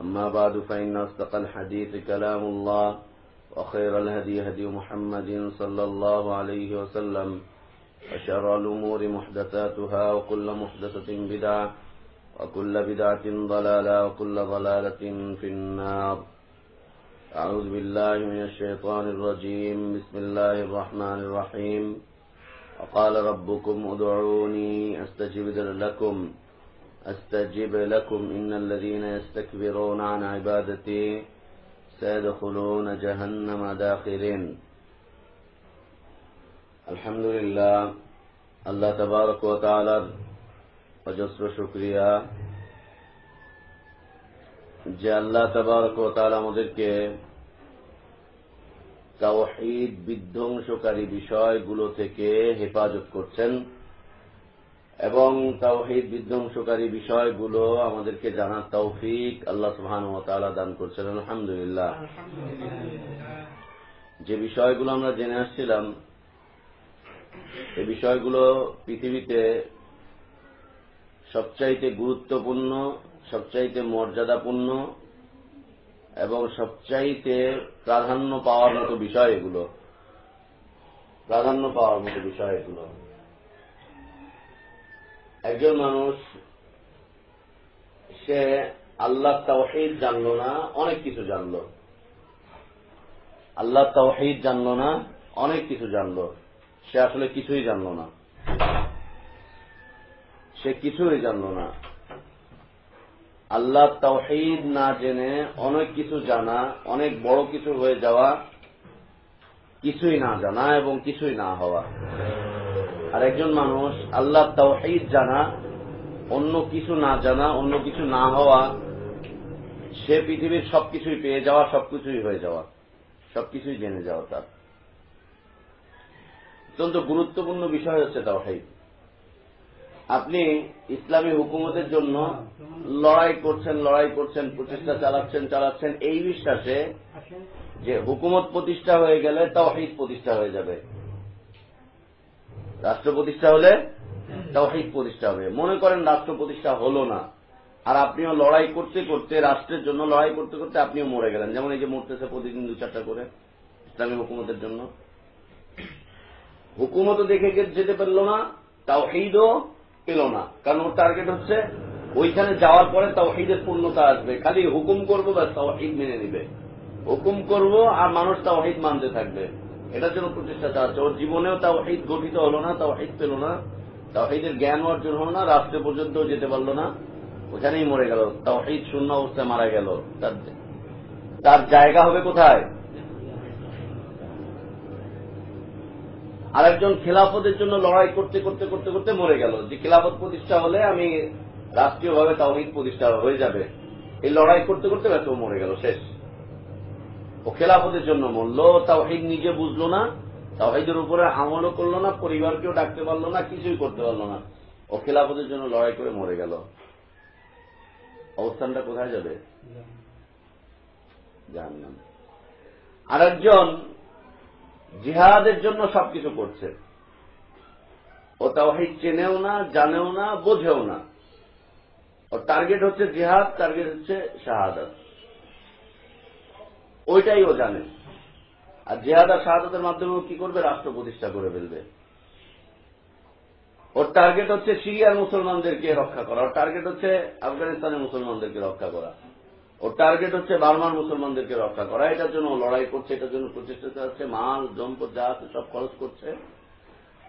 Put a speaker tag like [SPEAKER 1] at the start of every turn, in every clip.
[SPEAKER 1] أما بعد فإن أصدق الحديث كلام الله وخير الهدي هدي محمد صلى الله عليه وسلم وشر الأمور محدثاتها وكل محدثة بدعة وكل بدعة ضلالة وكل ضلالة في النار. أعوذ بالله من الشيطان الرجيم. بسم الله الرحمن الرحيم. وقال ربكم ادعوني أستجب لكم. أستجب لكم إن الذين يستكبرون عن عبادتي سيدخلون جهنم داخلين الحمد لله الله تبارك وتعالى অজস্র শুক্রিয়া যে আল্লাহ তবারক তাআলা আমাদেরকে তাওহীদ বিধ্বংসকারী বিষয়গুলো থেকে হেফাজত করছেন এবং তাওহীদ বিধ্বংসকারী বিষয়গুলো আমাদেরকে জানার তৌফিক আল্লাহ তাআলা দান করছেন আলহামদুলিল্লাহ। যে বিষয়গুলো আমরা জেনে আসছিলাম এই বিষয়গুলো পৃথিবীতে সবচাইতে গুরুত্বপূর্ণ সবচাইতে মর্যাদাপূর্ণ এবং সবচাইতে প্রাধান্য পাওয়ার মতো বিষয় এগুলো। প্রাধান্য পাওয়ার মতো বিষয় এগুলো। একজন মানুষ, সে আল্লাহ তাওহিদ জানল না, অনেক কিছু জানল। আল্লাহ তাওহিদ জানল না, অনেক কিছু জানল। সে আসলে কিছুই জানল না। সে কিছুই জানল না। আল্লাহ তাওহিদ না জেনে অনেক কিছু জানা, অনেক বড় কিছু হয়ে যাওয়া, কিছুই না জানা এবং কিছুই না হওয়া। আর একজন মানুষ, আল্লাহ তাওহিদ জানা, অন্য কিছু না জানা, অন্য কিছু না হওয়া, সে পৃথিবীর সবকিছুই পেয়ে যাওয়া, সবকিছুই হয়ে যাওয়া, সবকিছুই জেনে যাওয়া তার। অত্যন্ত গুরুত্বপূর্ণ বিষয় হচ্ছে তাওহিদ। আপনি ইসলামী হুকুমতের জন্য লড়াই করছেন লড়াই করছেন, প্রচেষ্টা চালাচ্ছেন চালাচ্ছেন, এই বিশ্বাসে যে হুকুমত প্রতিষ্ঠা হয়ে গেলে তাওহিদ প্রতিষ্ঠা হয়ে যাবে। রাষ্ট্র প্রতিষ্ঠা হলে তাওহিদ প্রতিষ্ঠা হবে। মনে করেন রাষ্ট্র প্রতিষ্ঠা হলো না। আর আপনিও লড়াই করতে করতে, রাষ্ট্রের জন্য লড়াই করতে করতে আপনিও মরে গেলেন। যেমন এই যে মরতেছে প্রতিদিন দু চারটা করে ইসলামী হুকুমতের জন্য। হুকুমতও দেখে যেতে পারল না তাও তাওহিদও পেল না। কারণ ওর টার্গেট হচ্ছে ওইখানে যাওয়ার পরে তাওহিদের পূর্ণতা আসবে। খালি হুকুম করব বা তাওহিদ মেনে নিবে। হুকুম করব আর মানুষ তাওহিদ মানতে থাকবে। এটার জন্য প্রচেষ্টা চালাচ্ছে ওর জীবনেও তাওহিদ গঠিত হলো না, তাওহিদ পেল না। তাওহিদের জ্ঞান অর্জন হলো না, রাষ্ট্র পর্যন্ত যেতে পারল না। ওখানেই মরে গেল। তাওহিদ শূন্য অবস্থায় মারা গেল। তার জায়গা হবে কোথায়? আরেকজন খেলাফতের জন্য লড়াই করতে করতে করতে করতে মরে গেল। যে খেলাফত প্রতিষ্ঠা হলে আমি রাষ্ট্রীয়ভাবে তাওহিদ প্রতিষ্ঠা হয়ে যাবে। এই লড়াই করতে করতে ব্যস্ত মরে গেল। শেষ। ও খেলাফতের জন্য মরল তাওহিদ নিজে বুঝলো না, তাওহিদের উপরে আমলও করল না, পরিবারকেও ডাকতে পারল না, কিছুই করতে পারল না। ও খেলাফতের জন্য লড়াই করে মরে গেল। অবস্থানটা কোথায় যাবে? জানলাম আরেকজন জিহাদের জন্য সবকিছু করছে। ও তাওহিদ চেনেও না, জানেও না, বোঝেও না। ওর টার্গেট হচ্ছে জিহাদ টার্গেট হচ্ছে শাহাদাত। ওইটাই ও জানে। আর জেহাদ আর শাহাদাতের মাধ্যমে কি করবে? রাষ্ট্র প্রতিষ্ঠা করে ফেলবে। ওর টার্গেট হচ্ছে সিরিয়ার মুসলমানদেরকে রক্ষা করা। ওর টার্গেট হচ্ছে আফগানিস্তানের মুসলমানদেরকে রক্ষা করা। ওর টার্গেট হচ্ছে বারবার মুসলমানদেরকে রক্ষা করা। এটার জন্য লড়াই করছে, এটার জন্য প্রচেষ্টা চালাচ্ছে, মাল জম্পদ যা আছে সব খরচ করছে।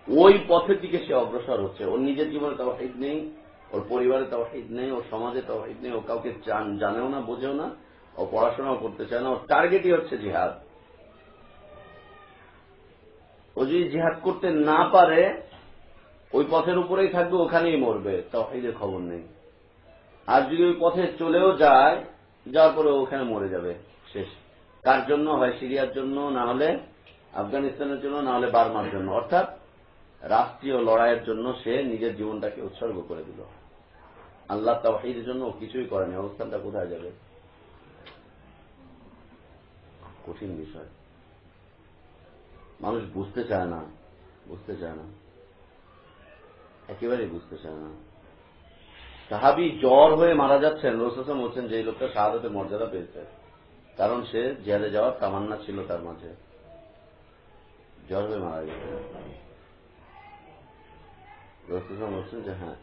[SPEAKER 1] ওই পথের দিকে সে অগ্রসর হচ্ছে। ওর নিজের জীবনে তাওহিদ নেই, ওর পরিবারে তাওহিদ নেই, ওর সমাজে তাওহিদ নেই, ও কাউকে জান- জানেও না, বোঝেও না। ও পড়াশোনাও করতে চায় না। ওর টার্গেটই হচ্ছে জিহাদ। ও যদি জিহাদ করতে না পারে, ওই পথের উপরেই থাকবে, ওখানেই মরবে। তাওহিদের খবর নেই। আর যদি ওই পথে চলেও যায়, যাওয়ার পরে ওখানে মরে যাবে। শেষ। কার জন্য? হয় সিরিয়ার জন্য, না হলে আফগানিস্তানের জন্য, না হলে বার্মার জন্য। অর্থাৎ রাষ্ট্রীয় লড়াইয়ের জন্য সে নিজের জীবনটাকে উৎসর্গ করে দিল। আল্লাহ তাওহিদের জন্য কিছুই করেনি। অবস্থানটা কোথায় যাবে? কঠিন বিষয়। মানুষ বুঝতে চায় না, বুঝতে চায় না। একেবারেই বুঝতে চায় না। সাহাবি জ্বর হয়ে মারা যাচ্ছেন। রসুসম বলছেন যে লোকটা শাহাদতের মর্যাদা পেয়েছে, কারণ সে জেলে যাওয়ার তামান্না ছিল তার মাঝে। জ্বর হয়ে মারা গেছে। রসুসম বলছেন যে হ্যাঁ।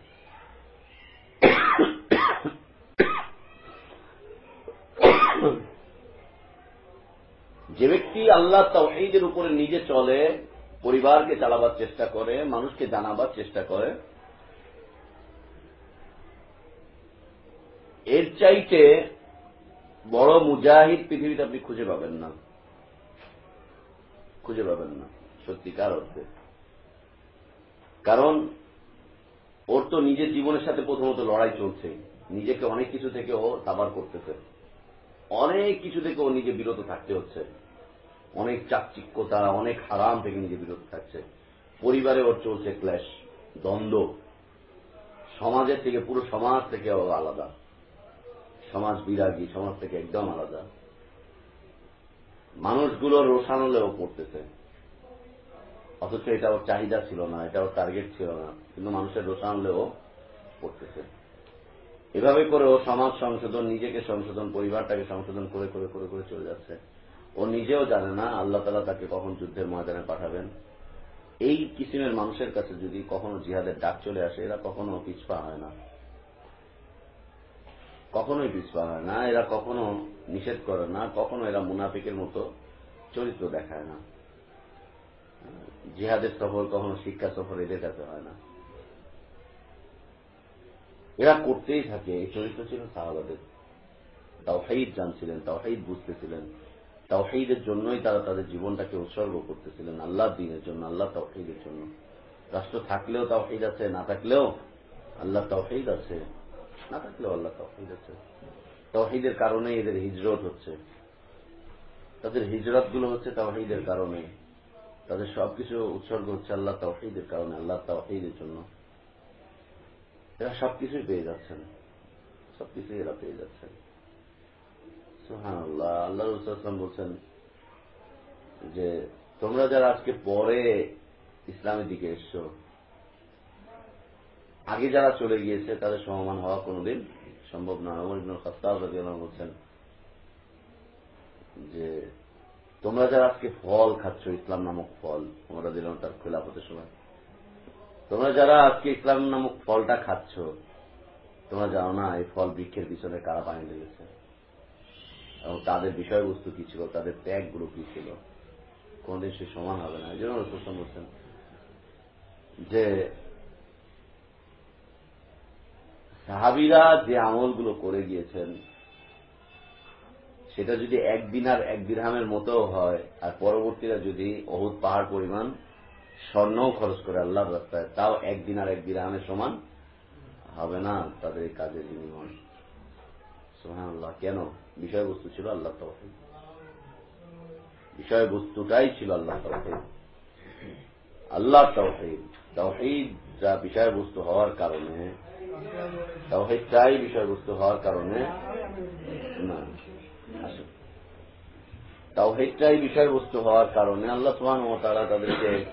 [SPEAKER 1] যে ব্যক্তি আল্লাহ তাওহীদের উপরে নিজে চলে, পরিবারকে চালাবার চেষ্টা করে, মানুষকে জানাবার চেষ্টা করে, এর চাইতে বড় মুজাহিদ পৃথিবীতে আপনি খুঁজে পাবেন না। খুঁজে পাবেন না, সত্যিকার অর্থে। কারণ, ওর তো নিজের জীবনের সাথে প্রথমত লড়াই চলছে। নিজেকে অনেক কিছু থেকে ও সাবার করতেছে। অনেক কিছু থেকে ও নিজে বিরত থাকতে হচ্ছে। অনেক চাকচিক্যতা অনেক হারাম থেকে নিজে বিরত থাকছে। পরিবারে ওর চলছে ক্লেশ, দ্বন্দ্ব। সমাজের থেকে, পুরো সমাজ থেকে আলাদা। সমাজ বিরাগী, সমাজ থেকে একদম আলাদা। মানুষগুলোর রোষানলেও পড়তেছে। অথচ এটা ওর চাহিদা ছিল না, এটা ওর টার্গেট ছিল না, কিন্তু মানুষের রোষানলেও পড়তেছে। এভাবে করে ও সমাজ সংশোধন, নিজেকে সংশোধন, পরিবারটাকে সংশোধন করে করে করে করে চলে যাচ্ছে। ও নিজেও জানে না আল্লাহ তালা তাকে কখন যুদ্ধের ময়দানে পাঠাবেন। এই কিসিমের মানুষের কাছে যদি কখনো জিহাদের ডাক চলে আসে, এরা কখনো পিছপা হয় না। কখনোই পিছপা হয় না, এরা কখনো নিষেধ করে না, কখনো এরা মুনাফিকের মতো চরিত্র দেখায় না। জিহাদের সফর কখনো শিক্ষা সফর এদের কাছে হয় না। এরা করতেই থাকে, এই চরিত্র ছিল সাহাবাদের। তাওহাইদ জানছিলেন তাওহাইদ বুঝতেছিলেন। তাওহাইদের জন্যই তারা তাদের জীবনটাকে উৎসর্গ করতেছিলেন আল্লাহ দিনের জন্য আল্লাহ তাওহাইদের জন্য। রাষ্ট্র থাকলেও তাওহাইদ আছে, না থাকলেও আল্লাহ তাওহাইদ আছে, না থাকলেও আল্লাহ তাওহাইদ আছে। তাওহিদের কারণে এদের হিজরত হচ্ছে। তাদের হিজরতগুলো হচ্ছে তাওহিদের কারণে। তাদের সবকিছু উৎসর্গ হচ্ছে আল্লাহ তাওহিদের কারণে আল্লাহ তাওহিদের জন্য। এরা সবকিছুই পেয়ে যাচ্ছেন। সবকিছুই এরা পেয়ে যাচ্ছেন। আল্লাহ আল্লাহ রসুলাম বলছেন যে, তোমরা যারা আজকে পরে ইসলামের দিকে এসছো, আগে যারা চলে গিয়েছে, তাদের সমমান হওয়া কোনোদিন সম্ভব নয় অমর ইবনুল খাত্তাব রাদিয়াল্লাহু বলছেন যে, তোমরা যারা আজকে ফল খাচ্ছ, ইসলাম নামক ফল তোমরা দিলাম তার খেলাফতের সময়, তোমরা যারা আজকে ইসলাম নামক ফলটা খাচ্ছ, তোমরা জানো না এই ফল বৃক্ষের পিছনে কারা পানি লেগেছে। এবং তাদের বিষয়বস্তু কি ছিল, তাদের ত্যাগগুলো কি ছিল, কোনদিন সে সমান হবে না। এই জন্য রসুল বলছেন যে, সাহাবিরা যে আমলগুলো করে গিয়েছেন, সেটা যদি এক দিনার এক দিরহামের মতো হয়, আর পরবর্তীরা যদি অহুত পাহাড় পরিমাণ স্বর্ণও খরচ করে আল্লাহর রাস্তায়, তাও এক দিন আর এক দিরহামের সমান হবে না তাদের কাজের বিনিময়। সোহান কেন? বিষয়বস্তু ছিল আল্লাহ তৌহিদ বিষয়বস্তুটাই ছিল আল্লাহ তৌহিদ আল্লাহ তৌহিদ তৌহিদ যা বিষয়বস্তু হওয়ার কারণে তাওহিদটাই বিষয়বস্তু হওয়ার কারণে না। তাওহিদটাই বিষয়বস্তু হওয়ার কারণে আল্লাহ সুহান ও তারা তাদেরকে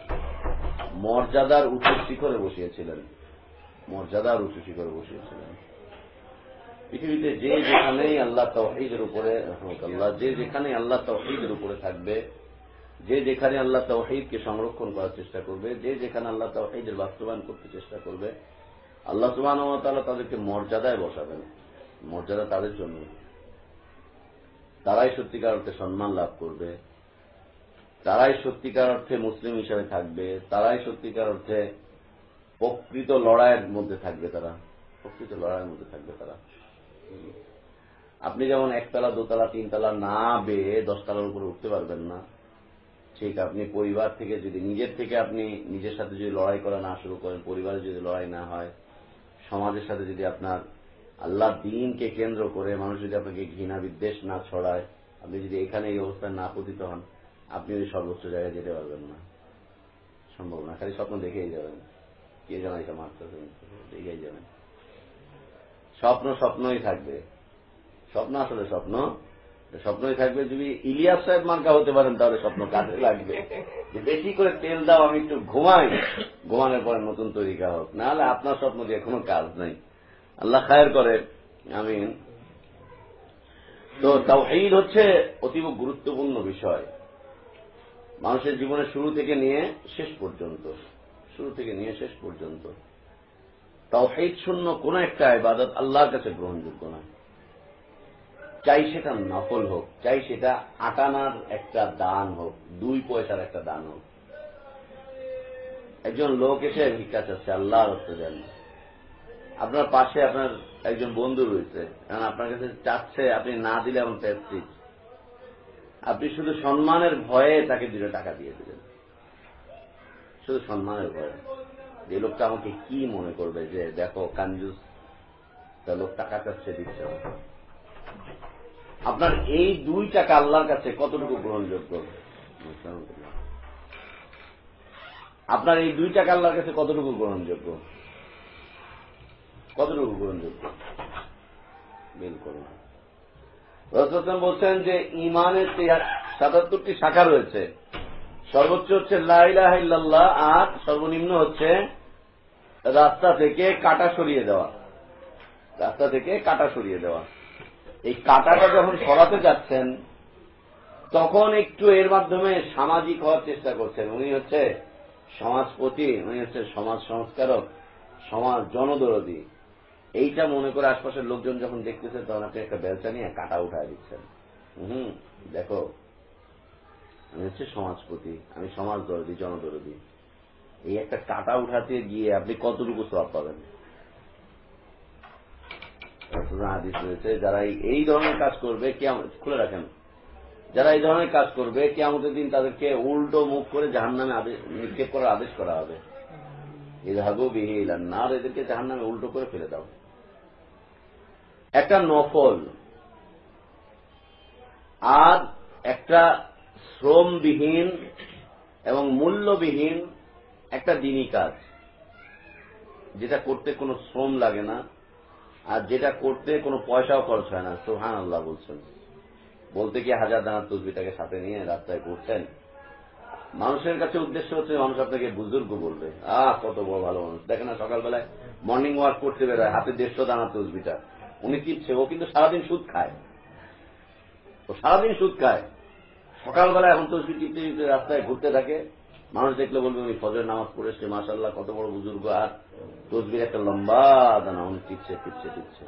[SPEAKER 1] মর্যাদার উচ্চ শিখরে বসিয়েছিলেন। মর্যাদার উচ্চ শিখরে বসিয়েছিলেন। পৃথিবীতে যে যেখানেই আল্লাহ তৌহিদের উপরে আল্লাহ যে যেখানে আল্লাহ তৌহিদের উপরে থাকবে, যে যেখানে আল্লাহ তৌহিদকে সংরক্ষণ করার চেষ্টা করবে, যে যেখানে আল্লাহ তৌহিদের বাস্তবায়ন করতে চেষ্টা করবে, আল্লাহ সুবাহ তাদেরকে মর্যাদায় বসাবেন। মর্যাদা তাদের জন্য। তারাই সত্যিকার অর্থে সম্মান লাভ করবে। তারাই সত্যিকার অর্থে মুসলিম হিসেবে থাকবে। তারাই সত্যিকার অর্থে প্রকৃত লড়াইয়ের মধ্যে থাকবে তারা। প্রকৃত লড়াইয়ের মধ্যে থাকবে তারা। আপনি যেমন একতলা, দোতলা, তিনতলা না বেয়ে দশতলার উপরে উঠতে পারবেন না, ঠিক আপনি পরিবার থেকে যদি, নিজের থেকে আপনি নিজের সাথে যদি লড়াই করা না শুরু করেন, পরিবারে যদি লড়াই না হয়, সমাজের সাথে যদি আপনার আল্লাহ দিনকে কেন্দ্র করে মানুষ যদি আপনাকে ঘৃণা বিদ্বেষ না ছড়ায়, আপনি যদি এখানে এই অবস্থায় না পতিত হন, আপনি ওই সর্বোচ্চ জায়গায় যেতে পারবেন না। সম্ভব না, খালি স্বপ্ন দেখেই যাবেন। কে জানা এটা মারতেছে দেখেই যাবেন। স্বপ্ন স্বপ্নই থাকবে। স্বপ্ন আসলে স্বপ্ন। স্বপ্নই থাকবে যদি ইলিয়াস সাহেব মার্কা হতে পারেন, তাহলে স্বপ্ন কাজে লাগবে। যে বেশি করে তেল দাও, আমি একটু ঘুমাই। ঘুমানোর পরে নতুন তরিকা হোক। নাহলে আপনার স্বপ্ন দিয়ে কোনো কাজ নেই। আল্লাহ খায়ের করে। আমি তো তাওহীদ হচ্ছে অতীব গুরুত্বপূর্ণ বিষয়। মানুষের জীবনে শুরু থেকে নিয়ে শেষ পর্যন্ত। শুরু থেকে নিয়ে শেষ পর্যন্ত। তাওহীদ শূন্য কোন একটা ইবাদত আল্লাহর কাছে গ্রহণযোগ্য নয়। চাই সেটা নফল হোক চাই সেটা আটানার একটা দান হোক, দুই পয়সার একটা দান হোক। একজন লোক এসে ভিক্ষা চাচ্ছে আল্লাহ রস্তে দেন। আপনার পাশে আপনার একজন বন্ধু রয়েছে কারণ আপনার কাছে চাচ্ছে, আপনি না দিলে এমন পেয়েছি আপনি শুধু সম্মানের ভয়ে তাকে দুটো টাকা দিয়ে দিলেন। শুধু সম্মানের ভয়ে। যে লোকটা আমাকে কি মনে করবে যে, দেখো কাঞ্জুস তা লোক টাকা চাচ্ছে দিচ্ছে আপনার এই দুই টাকা আল্লাহর কাছে কতটুকু গ্রহণযোগ্য? আপনার এই দুই টাকা আল্লাহর কাছে কতটুকু গ্রহণযোগ্য? কতটুকু গ্রহণযোগ্য? বিলকুল রসম বলছেন যে ইমানের সাতাত্তরটি শাখা রয়েছে। সর্বোচ্চ হচ্ছে লাইলাহ আর সর্বনিম্ন হচ্ছে রাস্তা থেকে কাটা সরিয়ে দেওয়া। রাস্তা থেকে কাটা সরিয়ে দেওয়া। এই কাটাটা যখন সরাতে যাচ্ছেন, তখন একটু এর মাধ্যমে সামাজিক হওয়ার চেষ্টা করছেন। উনি হচ্ছে সমাজপতি, উনি হচ্ছে সমাজ সংস্কারক, সমাজ জনদরদী। এইটা মনে করে আশপাশের লোকজন যখন দেখতেছে, তখন আপনি একটা বেলচা নিয়ে কাটা উঠায় দিচ্ছেন। হুম, দেখো। আমি হচ্ছে সমাজপতি, আমি সমাজ দরদি জনদরদি। এই একটা কাটা উঠাতে গিয়ে আপনি কতটুকু সব পাবেন? হাদিস রয়েছে, যারা এই ধরনের কাজ করবে কে খুলে রাখেন। যারা এই ধরনের কাজ করবে কে আমাদের দিন তাদেরকে উল্টো মুখ করে জাহান নামে নিক্ষেপ করার আদেশ করা হবে। ইধাগো বিহে না আর এদেরকে জাহান নামে উল্টো করে ফেলে দাও। একটা নফল, আর একটা শ্রমবিহীন এবং মূল্যবিহীন একটা দিনই কাজ। যেটা করতে কোনো শ্রম লাগে না, আর যেটা করতে কোনো পয়সাও খরচ হয় না। সোহান আল্লাহ বলছেন। বলতে গিয়ে হাজার দানার তসবিটাকে সাথে নিয়ে রাস্তায় ঘুরছেন মানুষের কাছে উদ্দেশ্য হচ্ছে মানুষ আপনাকে বুজুর্গ বলবে। আহ, কত বড় ভালো মানুষ। দেখে না, সকালবেলায় মর্নিং ওয়াক করতে বেরোয়, হাতে দেড়শো দানার তসবিটা উনি টিপছে, ও কিন্তু সারাদিন সুদ খায়। ও সারাদিন সুদ খায়। সকালবেলা এখন তসবি টিপতে টিপতে রাস্তায় ঘুরতে থাকে। মানুষ দেখলে বলবে উনি ফজর নামাজ পড়েছে মাসাল্লাহ কত বড় বুজুর্গ। আর তসবির একটা লম্বা দানা, উনি টিপছে টিপছে টিপছে।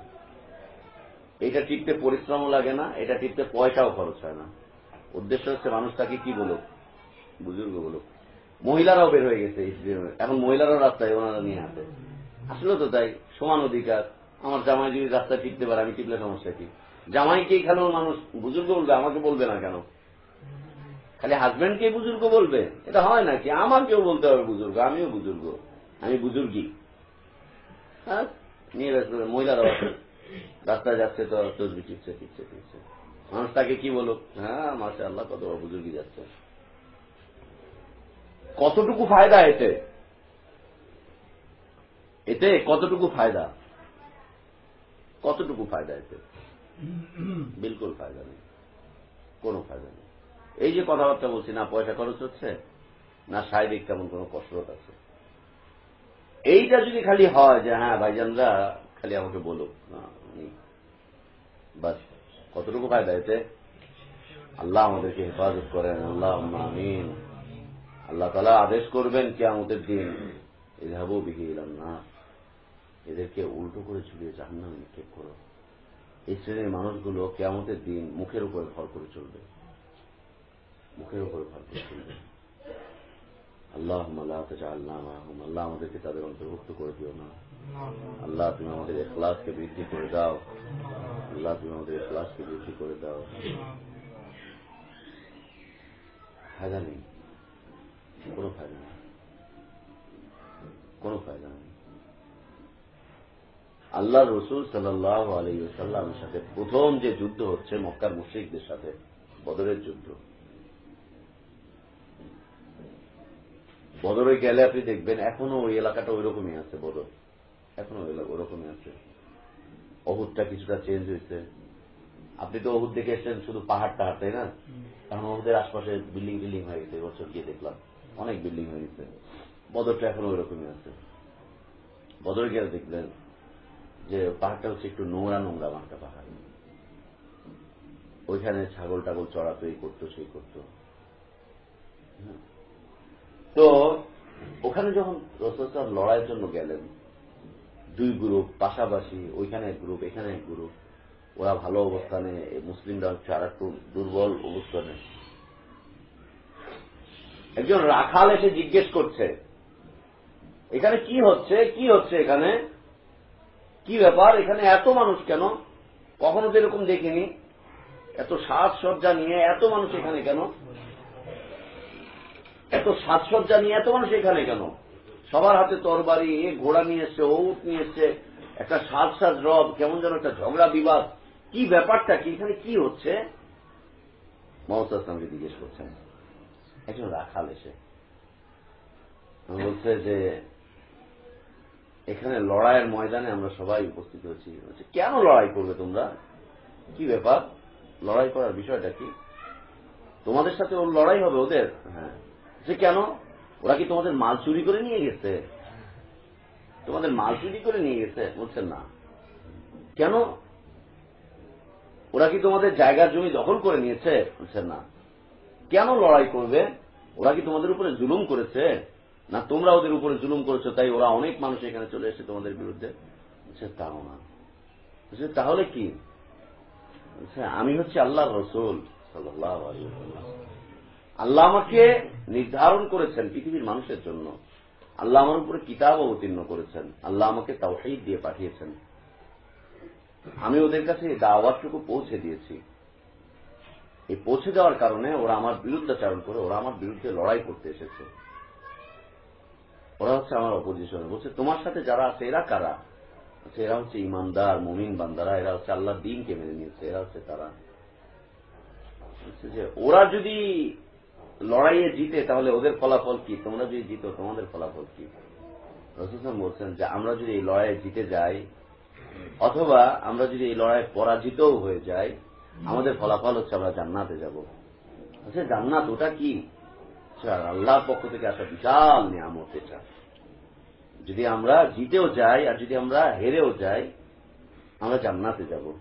[SPEAKER 1] এটা টিপতে পরিশ্রমও লাগে না, এটা টিপতে পয়সাও খরচ হয় না। উদ্দেশ্য হচ্ছে মানুষ তাকে কি বলুক? বুজুর্গ বলুক। মহিলারাও বের হয়ে গেছে এখন মহিলারাও রাস্তায়, ওনারা নিয়ে আসে আসলে তো তাই, সমান অধিকার। আমার জামাই যদি রাস্তায় টিপতে পারে, আমি টিপলে সমস্যা কি? জামাইকে কেন মানুষ, বুজুর্গ বলবে, আমাকে বলবে না কেন? খালি হাজব্যান্ডকে বুজুর্গ বলবে? এটা হয় নাকি? আমাকেও বলতে হবে বুজুর্গ আমিও বুজুর্গ। আমি বুজুর্গি। হ্যাঁ? নিয়ে মহিলারা রাস্তায় যাচ্ছে তো তসবি টিপছে টিপছে টিপছে। মানুষ তাকে কি বলুক হ্যাঁ মাসে আল্লাহ কত বুজুর্গি যাচ্ছে। কতটুকু ফায়দা এতে? এতে কতটুকু ফায়দা? কতটুকু ফায়দা এতে? বিলকুল ফায়দা নেই। কোনো ফায়দা নেই। এই যে কথাবার্তা বলছি, না পয়সা খরচ হচ্ছে, না শারীরিক তেমন কোনো কসরত আছে। এইটা যদি খালি হয় যে হ্যাঁ ভাইজানরা খালি আমাকে বলুক বাস, কতটুকু ফায়দা এতে আল্লাহ আমাদেরকে হেফাজত করেন আল্লাহ আমিন। আল্লাহ তালা আদেশ করবেন কে আমাদের দিন এধাবো বিহিলাম না এদেরকে উল্টো করে ঝুলিয়ে জাহান্নামে নিক্ষেপ করো। এই শ্রেণির মানুষগুলো কেয়ামতের দিন মুখের উপরে ভর করে চলবে। মুখের উপরে ভর করে চলবে আল্লাহ আল্লাহ আল্লাহ আমাদেরকে তাদের অন্তর্ভুক্ত করে দিও না আল্লাহ তুমি আমাদের এখলাসকে বৃদ্ধি করে দাও। আল্লাহ তুমি আমাদের এখলাসকে বৃদ্ধি করে দাও। ফায়দা নেই। কোনো ফায়দা নেই। কোনো ফায়দা নেই। আল্লাহ রসুল সাল্লাহ আলাইসাল্লামের সাথে প্রথম যে যুদ্ধ হচ্ছে মক্কার মুশ্রিকদের সাথে, বদরের যুদ্ধ। বদরে গেলে আপনি দেখবেন এখনও ওই এলাকাটা ওই রকমই আছে বদর। এখনও ওই এলাকা ওরকমই আছে। অহুদটা কিছুটা চেঞ্জ হয়েছে। আপনি তো অহুদ দেখে এসছেন শুধু পাহাড় টাহাড় তাই না? এখন অহুদের আশপাশে বিল্ডিং টিল্ডিং হয়ে গেছে এবছর গিয়ে দেখলাম। অনেক বিল্ডিং হয়ে গেছে। বদরটা এখনও ওই রকমই আছে। বদরে গেলে দেখবেন যে পাহাড়টা হচ্ছে একটু নোংরা নোংরা একটা পাহাড়। ওইখানে ছাগল টাগল চড়াতো এই করতো সেই করতো। তো ওখানে যখন রসুলাম লড়াইয়ের জন্য গেলেন, দুই গ্রুপ, পাশাপাশি ওইখানে এক গ্রুপ, এখানে এক গ্রুপ, ওরা ভালো অবস্থানে মুসলিমরা হচ্ছে আর একটু দুর্বল অবস্থানে। একজন রাখাল এসে জিজ্ঞেস করছে, এখানে কি হচ্ছে? কি হচ্ছে এখানে? কি ব্যাপার? এখানে এত মানুষ কেন? কখনো তো এরকম দেখিনি। এত সাজসজ্জা নিয়ে এত মানুষ এখানে কেন? এত সাজসজ্জা নিয়ে এত মানুষ এখানে কেন? সবার হাতে তরবারি, ঘোড়া নিয়ে এসছে, ওট নিয়ে এসছে, একটা সাজ সাজ রব, কেমন যেন একটা ঝগড়া, বিবাদ। কি ব্যাপারটা? কি এখানে কি হচ্ছে? মমতা ইসলামকে জিজ্ঞেস করছেন। একজন রাখাল এসে। বলছে যে, এখানে লড়াইয়ের ময়দানে আমরা সবাই উপস্থিত হয়েছি। কেন লড়াই করবে তোমরা? কি ব্যাপার? লড়াই করার বিষয়টা কি? তোমাদের সাথে ওর লড়াই হবে, ওদের? হ্যাঁ। যে কেন? ওরা কি তোমাদের মাল চুরি করে নিয়ে গেছে? তোমাদের মাল চুরি করে নিয়ে গেছে? বলছেন না। কেন? ওরা কি তোমাদের জায়গার জমি দখল করে নিয়েছে? বলছেন না। কেন লড়াই করবে? ওরা কি তোমাদের উপরে জুলুম করেছে? না তোমরা ওদের উপরে জুলুম করেছ, তাই ওরা অনেক মানুষ এখানে চলে এসেছে তোমাদের বিরুদ্ধে? তাও না। তাহলে কি? আমি হচ্ছে আল্লাহ রসুল সাল্লাহ আল্লাহ আমাকে নির্ধারণ করেছেন পৃথিবীর মানুষের জন্য। আল্লাহ আমার উপরে কিতাব অবতীর্ণ করেছেন। আল্লাহ আমাকে তাওহাইদ দিয়ে পাঠিয়েছেন। আমি ওদের কাছে এই দাওয়াতটুকু পৌঁছে দিয়েছি। এই পৌঁছে দেওয়ার কারণে ওরা আমার বিরুদ্ধাচারণ করে, ওরা আমার বিরুদ্ধে লড়াই করতে এসেছে। ওরা হচ্ছে আমার অপোজিশনে বলছে, তোমার সাথে যারা আছে, এরা কারা? এরা হচ্ছে ইমানদার, মমিন বান্দারা। এরা হচ্ছে আল্লাহ দিনকে মেনে নিয়েছে। এরা হচ্ছে তারা। যে, ওরা যদি লড়াইয়ে জিতে তাহলে ওদের ফলাফল কি? তোমরা যদি জিতো, তোমাদের ফলাফল কি? রসুলাম বলছেন যে, আমরা যদি এই লড়াইয়ে জিতে যাই, অথবা আমরা যদি এই লড়াই পরাজিতও হয়ে যাই, আমাদের ফলাফল হচ্ছে আমরা জান্নাতে যাব। আচ্ছা জান্নাত ওটা কি? আল্লাহর পক্ষ থেকে আসা বিশাল নিয়ামত এটা। যদি আমরা জিতেও যাই আর যদি আমরা হেরেও যাই, আমরা জান্নাতে যাব।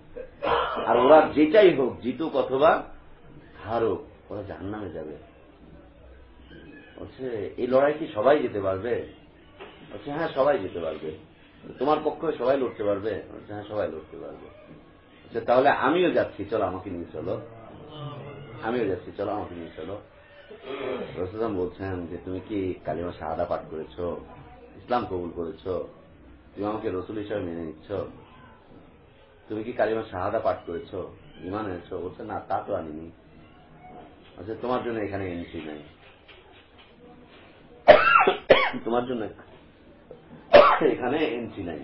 [SPEAKER 1] আর ওরা যেটাই হোক, জিতুক অথবা হারুক, ওরা জাহান্নামে যাবে। বলছে, এই লড়াই কি সবাই যেতে পারবে? বলছে হ্যাঁ সবাই যেতে পারবে। তোমার পক্ষে সবাই লড়তে পারবে। বলছে হ্যাঁ সবাই লড়তে পারবে। তাহলে আমিও যাচ্ছি, চলো আমাকে নিয়ে চলো। আমিও যাচ্ছি, চলো আমাকে নিয়ে চলো। রসুলাম বলছেন যে, তুমি কি কালিমা শাহাদা পাঠ করেছ? ইসলাম কবুল করেছ? তুমি আমাকে রসুল হিসাবে মেনে নিচ্ছ? তুমি কি কালিমা শাহাদা পাঠ করেছ? ইমান এনেছ? বলছে, না, তা তো আনিনি। আচ্ছা তোমার জন্য এখানে এন্ট্রি নাই। তোমার জন্য এখানে এন্ট্রি নাই।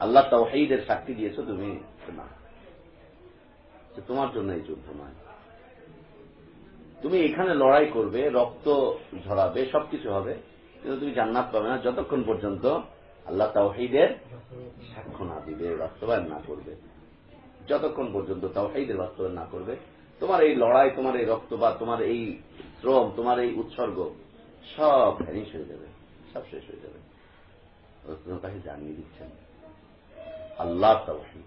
[SPEAKER 1] আল্লাহ তাওহাইদের সাক্ষী দিয়েছ তুমি? না। তোমার জন্য এই যুদ্ধ নয়। তুমি এখানে লড়াই করবে, রক্ত ঝরাবে, সবকিছু হবে, কিন্তু তুমি জান্নাত পাবে না। যতক্ষণ পর্যন্ত আল্লাহ তাওহিদের সাক্ষ্য না দিবে, বাস্তবায়ন না করবে, যতক্ষণ পর্যন্ত তাওহিদের বাস্তবায়ন না করবে, তোমার এই লড়াই, তোমার এই রক্তপাত, তোমার এই শ্রম, তোমার এই উৎসর্গ সব ভ্যানিশ হয়ে যাবে, সব শেষ হয়ে যাবে। তাকে জানিয়ে দিচ্ছেন। আল্লাহ তাওহিদ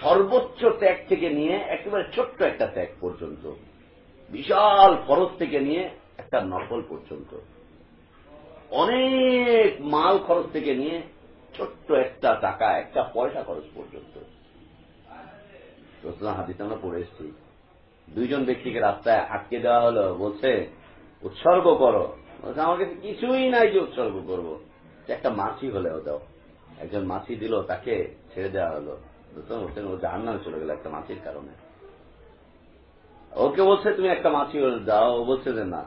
[SPEAKER 1] সর্বোচ্চ ত্যাগ থেকে নিয়ে একেবারে ছোট্ট একটা ত্যাগ পর্যন্ত, বিশাল খরচ থেকে নিয়ে একটা নকল পর্যন্ত, অনেক মাল খরচ থেকে নিয়ে ছোট্ট একটা টাকা, একটা পয়সা খরচ পর্যন্ত। হাদিস আমরা পড়ে এসেছি। দুইজন ব্যক্তিকে রাস্তায় আটকে দেওয়া হলো, বলছে, উৎসর্গ করো। বলছে, আমার কাছে কিছুই নাই যে উৎসর্গ করব। একটা মাছি হলেও দাও। একজন মাছি দিল, তাকে ছেড়ে দেওয়া হলো। বলছেন ও জাহান্নামে চলে গেল একটা মাছির কারণে। ওকে বলছে, তুমি একটা মাছি দাও। ও বলছে যে, না,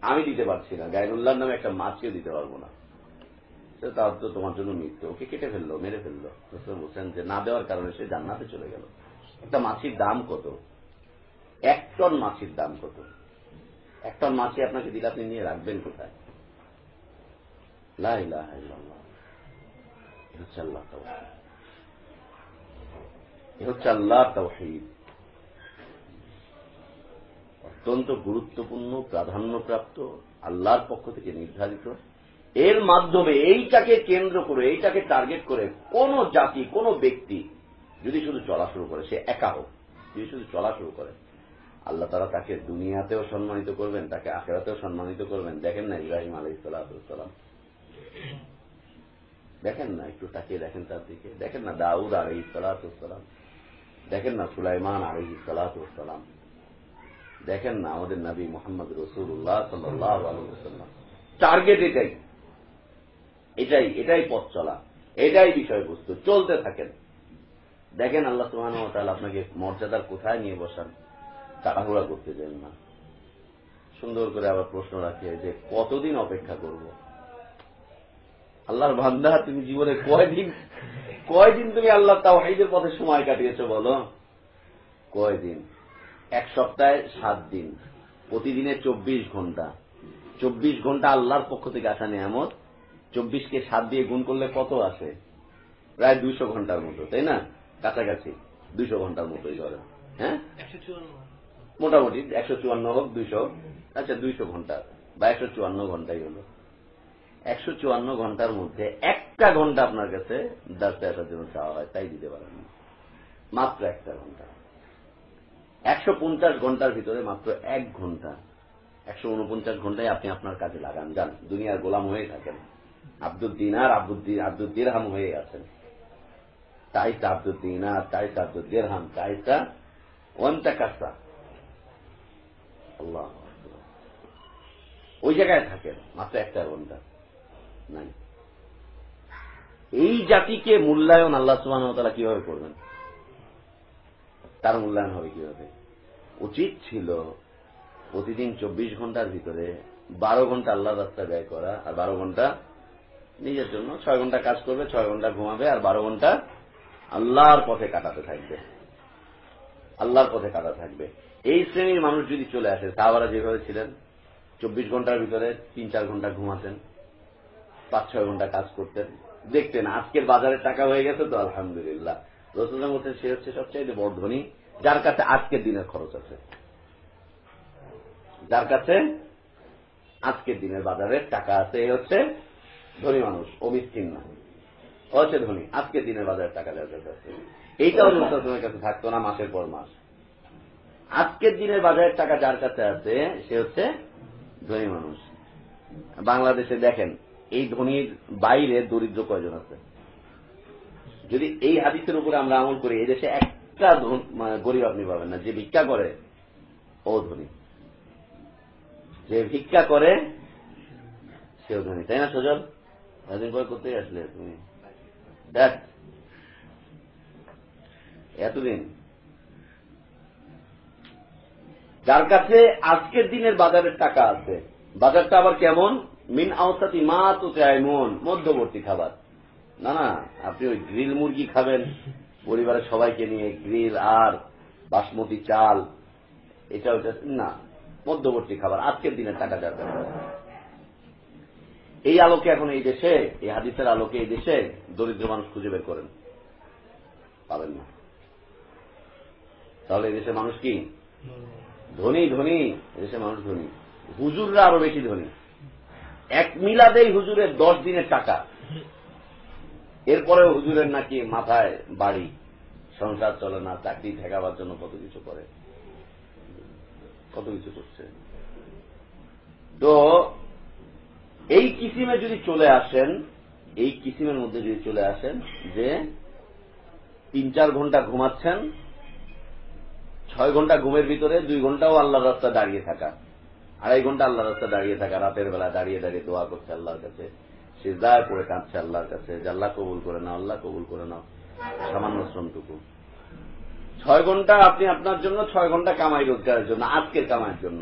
[SPEAKER 1] আমি দিতে পারছি না। গায়নুল্লাহর নামে একটা মাছিও দিতে পারব না। তার তো তোমার জন্য মৃত্যু। ওকে কেটে ফেলল, মেরে ফেলল। বলছেন যে, না দেওয়ার কারণে সে জান্নাতে চলে গেল। একটা মাছির দাম কত? এক টন মাছির দাম কত? এক টন মাছি আপনাকে দিলে আপনি নিয়ে রাখবেন কোথায়? অত্যন্ত গুরুত্বপূর্ণ, প্রাধান্যপ্রাপ্ত, আল্লাহর পক্ষ থেকে নির্ধারিত। এর মাধ্যমে এইটাকে কেন্দ্র করে, এইটাকে টার্গেট করে কোন জাতি, কোন ব্যক্তি যদি শুধু চলা শুরু করে, সে একা হোক, যদি শুধু চলা শুরু করে আল্লাহ তারা তাকে দুনিয়াতেও সম্মানিত করবেন, তাকে আখেরাতেও সম্মানিত করবেন। দেখেন না ইব্রাহিম আলহ সালাম। দেখেন না, একটু তাকিয়ে দেখেন তার দিকে। দেখেন না দাউদ আলহি সালাতাম দেখেন না সুলাইমান আলহি সালাতাম দেখেন না আমাদের নবী মোহাম্মদ রসুল্লাহ সাল্লাম টার্গেট এটাই। এটাই এটাই পথ চলা। এটাই বিষয়বস্তু। চলতে থাকেন। দেখেন আল্লাহ সুহান আপনাকে মর্যাদার কোথায় নিয়ে বসান? তাড়াহুড়া করতে দেন না। সুন্দর করে আবার প্রশ্ন রাখে যে, কতদিন অপেক্ষা করব? আল্লাহর ভান্দা তুমি জীবনে কয়দিন কয়দিন তুমি আল্লাহ তাও হাইদের পথে সময় কাটিয়েছ বলো? কয়দিন? এক সপ্তাহে সাত দিন। প্রতিদিনে চব্বিশ ঘণ্টা। চব্বিশ ঘণ্টা আল্লাহর পক্ষ থেকে আসা নিয়ামত। চব্বিশকে সাত দিয়ে গুণ করলে কত আসে? প্রায় দুইশো ঘণ্টার মতো, তাই না? কাছাকাছি দুইশো ঘণ্টার মতোই ধরে। হ্যাঁ? মোটামুটি একশো চুয়ান্ন হোক, দুইশো আচ্ছা দুইশো ঘণ্টা বা একশো চুয়ান্ন ঘন্টাই হল। একশো চুয়ান্ন ঘণ্টার মধ্যে একটা ঘণ্টা আপনার কাছে দাসতে আসার জন্য চাওয়া হয়, তাই দিতে পারেন মাত্র একটা ঘণ্টা। একশো পঞ্চাশ ঘণ্টার ভিতরে মাত্র এক ঘণ্টা, একশো উনপঞ্চাশ ঘন্টায় আপনি আপনার কাজে লাগান। যান দুনিয়ার গোলাম হয়ে থাকেন। আব্দুদ্দিন আর আব্দুদ্দিন আব্দুদ্দির হাম হয়ে আছেন। আর তাইসা আব্দুদ্দির হাম তাইসা ওয়ান্তা কাসা আল্লাহ ওই জায়গায় থাকেন, মাত্র একটা ঘণ্টা। নাই। এই জাতিকে মূল্যায়ন আল্লাহ সুবাহ তারা কীভাবে করবেন? তার মূল্যায়ন হবে কীভাবে? উচিত ছিল প্রতিদিন চব্বিশ ঘণ্টার ভিতরে বারো ঘণ্টা আল্লাহ রাস্তা ব্যয় করা আর বারো ঘণ্টা নিজের জন্য। ছয় ঘণ্টা কাজ করবে, ছয় ঘণ্টা ঘুমাবে আর বারো ঘণ্টা আল্লাহর পথে কাটাতে থাকবে। আল্লাহর পথে কাটা থাকবে। এই শ্রেণির মানুষ যদি চলে আসে, সাহাবারা যেভাবে ছিলেন, চব্বিশ ঘণ্টার ভিতরে তিন, চার ঘণ্টা ঘুমাতেন, পাঁচ, ছয় ঘণ্টা কাজ করতেন, দেখতেন আজকের বাজারের টাকা হয়ে গেছে তো আলহামদুলিল্লাহ। রসুলের মধ্যে সে হচ্ছে সবচাইতে বড় ধনী, যার কাছে আজকের দিনের খরচ আছে। যার কাছে আজকের দিনের বাজারের টাকা আছে এই হচ্ছে ধনী মানুষ অবিস্তীন না। হচ্ছে ধনী, আজকের দিনের বাজারের টাকা যার কাছে আছে এইটাও রসুলের কাছে থাকতো না মাসের পর মাস। আজকের দিনের বাজারের টাকা যার কাছে আছে, সে হচ্ছে ধনী মানুষ। বাংলাদেশে দেখেন, এই ধনীর বাইরে দরিদ্র কয়জন আছে? যদি এই হাদিসের উপরে আমরা আমল করি, এই দেশে একটা গরিব আপনি পাবেন না। যে ভিক্ষা করে, ও ধনী। যে ভিক্ষা করে, সেও ধনী। তাই না, সজল? এতদিন পরে করতেই আসলে তুমি? দেখ, এতদিন যার কাছে আজকের দিনের বাজারের টাকা আছে। বাজারটা আবার কেমন? মিন আওসাতি মা তো চায় মন মধ্যবর্তী খাবার। না না, আপনি ওই গ্রিল মুরগি খাবেন, পরিবারের সবাইকে নিয়ে গ্রিল, আর বাসমতি চাল, এটা ওইটা, না, মধ্যবর্তী খাবার, আজকের দিনের টাকা যার এই আলোকে এখন এই দেশে, এই হাদিসের আলোকে এই দেশে দরিদ্র মানুষ খুঁজে বের করেন। পাবেন না। তাহলে এই দেশের মানুষ কি? ধনী ধনী এদেশের মানুষ ধনী। হুজুররা আরও বেশি ধনী। এক মিলাদেই হুজুরের দশ দিনের টাকা। এরপরে হুজুরের নাকি মাথায় বাড়ি। সংসার চলে না, চাকরি ঠেকাবার জন্য কত কিছু করে। কত কিছু করছে। তো, এই কিসিমে যদি চলে আসেন, এই কিসিমের মধ্যে যদি চলে আসেন যে তিন চার ঘণ্টা ঘুমাচ্ছেন ছয় ঘণ্টা ঘুমের ভিতরে, দুই ঘন্টাও আল্লাহ রাস্তা দাঁড়িয়ে থাকা। আড়াই ঘণ্টা আল্লাহ রাস্তা দাঁড়িয়ে থাকা, রাতের বেলা দাঁড়িয়ে দাঁড়িয়ে দোয়া করছে আল্লাহর কাছে সে দায় পড়ে কাঁদছে আল্লাহর কাছে, যে আল্লাহ কবুল করে নাও, আল্লাহ কবুল করে নাও, সামান্য শ্রমটুকু। ছয় ঘণ্টা আপনি আপনার জন্য ছয় ঘণ্টা কামাই রোজগারের জন্য, আজকের কামাইয়ের জন্য।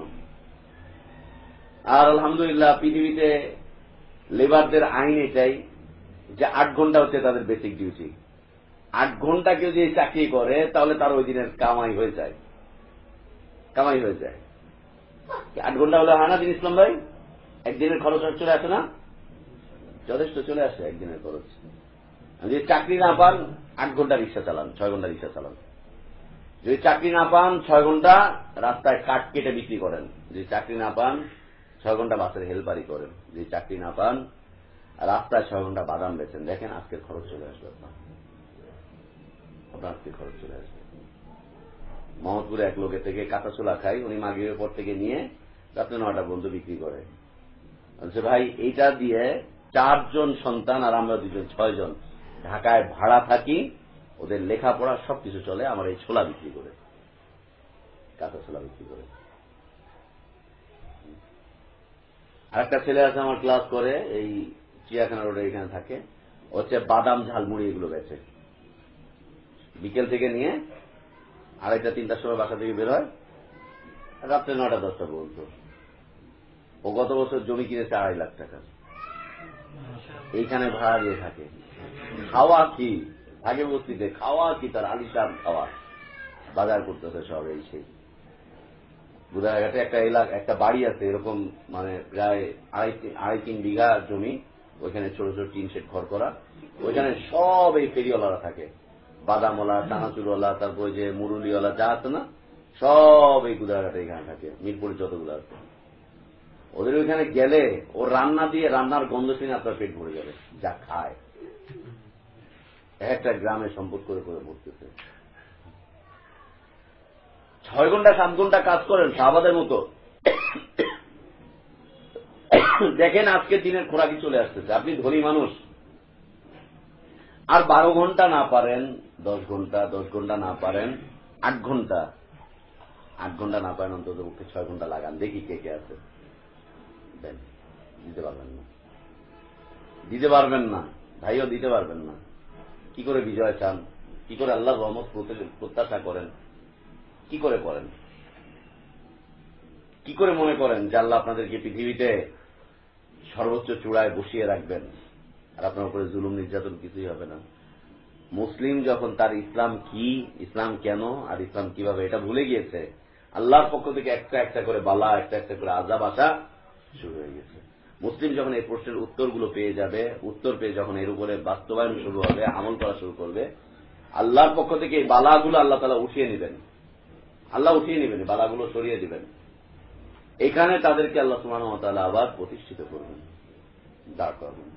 [SPEAKER 1] আর আলহামদুলিল্লাহ, পৃথিবীতে লেবারদের আইন এটাই যে আট ঘণ্টা হচ্ছে তাদের বেসিক ডিউটি। আট ঘণ্টা কেউ যদি চাকরি করে, তাহলে তার ওই দিনের কামাই হয়ে যায়। কামাই হয়ে যায়। আট ঘণ্টা হলে হয় না দিন ইসলাম ভাই? একদিনের খরচ চলে আসে না? যথেষ্ট চলে আসে একদিনের খরচ। যদি চাকরি না পান, আট ঘণ্টা রিক্সা চালান, ছয় ঘণ্টা রিক্সা চালান। যদি চাকরি না পান, ছয় ঘণ্টা রাস্তায় কাঠ কেটে বিক্রি করেন। যদি চাকরি না পান, ছয় ঘণ্টা বাসের হেল্পারি করেন। যদি চাকরি না পান, রাস্তায় ছয় ঘণ্টা বাদাম বেছেন দেখেন আজকের খরচ চলে আসবে আপনার। আজকের খরচ চলে আসবে। মোহাম্মদপুরে এক লোকের থেকে কাঁচা ছোলা খাই, উনি মাগরীবের পর থেকে নিয়ে রাত্রে নয়টা পর্যন্ত বিক্রি করে। বলছে ভাই, এইটা দিয়ে চারজন সন্তান আর আমরা দুজন, ছয়জন, ঢাকায় ভাড়া থাকি, ওদের লেখাপড়া সবকিছু চলে, আমার এই ছোলা বিক্রি করে কাঁচা ছোলা বিক্রি করে। আরেকটা ছেলে আছে আমার ক্লাস করে, এই চিড়িয়াখানা রোডে এখানে থাকে হচ্ছে বাদাম ঝালমুড়ি এগুলো বেচে। বিকেল থেকে নিয়ে আড়াইটা, তিনটার সময় বাসা থেকে বের হয়। রাত্রে নটা দশটা পর্যন্ত। ও গত বছর জমি কিনেছে আড়াই লাখ টাকা। এইখানে ভাড়া দিয়ে থাকে। খাওয়া কি? থাকে বস্তিতে খাওয়া কি? তার আলিশান খাওয়া। বাজার করতেছে সব এই সেই। বুধাঘাটে একটা এলাকা, একটা বাড়ি আছে, এরকম মানে প্রায় আড়াই আড়াই, তিন বিঘা জমি। ওইখানে ছোট ছোট টিন শেড ঘর করা। ওইখানে সব এই ফেরিওয়ালারা থাকে। বাদামওয়ালা, চানাচুরওয়ালা, তারপরে যে মুরুলিওয়ালা, যা আছে না, সব এই গুদাঘাটে এখানে থাকে, মিরপুরে যতগুলো আছে। ওদের ওইখানে গেলে ও রান্না দিয়ে রান্নার গন্ধ শুনে আপনার পেট ভরে যাবে, যা খায়। একটা গ্রামে সম্পদ করে করে বসতেছে ছয় ঘণ্টা, সাত ঘণ্টা কাজ করেন, শাহবাদের মতো। দেখেন আজকে দিনের খোরাকি চলে আসতেছে, আপনি ধনী মানুষ। আর বারো ঘণ্টা না পারেন দশ ঘণ্টা দশ ঘণ্টা না পারেন, আট ঘণ্টা। আট ঘণ্টা না পারেন, অন্তত পক্ষে ছয় ঘণ্টা লাগান। দেখি কে কে আছে। দেন, দিতে পারবেন না। দিতে পারবেন না। ভাইও দিতে পারবেন না। কি করে বিজয় চান? কি করে আল্লাহর রহমত প্রত্যাশা করেন? কি করে করেন? কি করে মনে করেন যে আল্লাহ আপনাদেরকে পৃথিবীতে সর্বোচ্চ চূড়ায় বসিয়ে রাখবেন? আর আপনার উপরে জুলুম, নির্যাতন কিছুই হবে না। মুসলিম যখন তার ইসলাম কি, ইসলাম কেন, আর ইসলাম কীভাবে, এটা ভুলে গিয়েছে, আল্লাহর পক্ষ থেকে একটা একটা করে বালা, একটা একটা করে আজাব আসা শুরু হয়ে গেছে। মুসলিম যখন এই প্রশ্নের উত্তরগুলো পেয়ে যাবে, উত্তর পেয়ে যখন এর উপরে বাস্তবায়ন শুরু হবে, আমল করা শুরু করবে, আল্লাহর পক্ষ থেকে এই বালাগুলো আল্লাহ তালা উঠিয়ে নেবেন। আল্লাহ উঠিয়ে নেবেন বালাগুলো সরিয়ে দিবেন। এখানে তাদেরকে আল্লাহ সুমান আবার প্রতিষ্ঠিত করবেন। দাঁড় করবেন।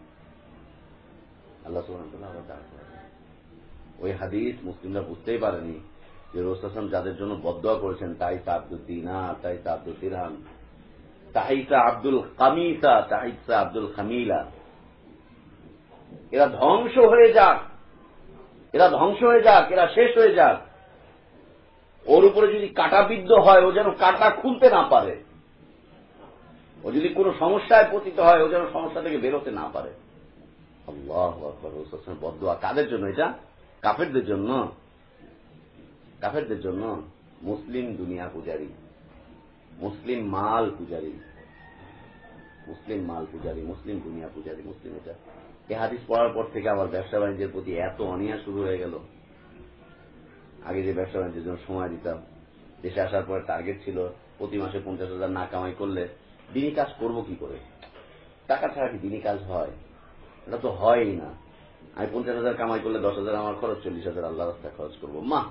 [SPEAKER 1] আল্লাহ সুমান আবার দাঁড় করবেন। ওই হাদিস মুসলিমরা বুঝতেই পারেনি যে রোসাম যাদের জন্য বদয়া করেছেন তাইসা আব্দুল দিনা তাইসা আব্দুল দিরহাম তাহিসা আব্দুল কামিসা তাহিসা আব্দুল খামিলা। এরা ধ্বংস হয়ে যাক। এরা ধ্বংস হয়ে যাক, এরা শেষ হয়ে যাক। ওর উপরে যদি কাটাবিদ্ধ হয়, ও যেন কাটা খুলতে না পারে। ও যদি কোনো সমস্যায় পতিত হয়, ও যেন সমস্যা থেকে বেরোতে না পারে। আল্লাহ বদুয়া কাদের জন্য এটা? কাফেরদের জন্য কাফেরদের জন্য মুসলিম দুনিয়া পূজারী, মুসলিম মাল পূজারী, মুসলিম মাল পূজারী, মুসলিম দুনিয়া পূজারী, মুসলিম এটা। এ হাদিস পড়ার পর থেকে আমার ব্যবসা বাণিজ্যের প্রতি এত অনিয়া শুরু হয়ে গেল। আগে যে ব্যবসা বাণিজ্যের জন্য সময় দিতাম, দেশে আসার পরে টার্গেট ছিল প্রতি মাসে পঞ্চাশ হাজার না কামাই করলে দিনই কাজ করব কি করে? টাকা ছাড়া কি দিনই কাজ হয়? এটা তো হয়ই না। আমি পঞ্চাশ হাজার কামাই করলে দশ হাজার, আমার খরচ চল্লিশ হাজার আল্লাহ রাস্তায় খরচ করব। মা,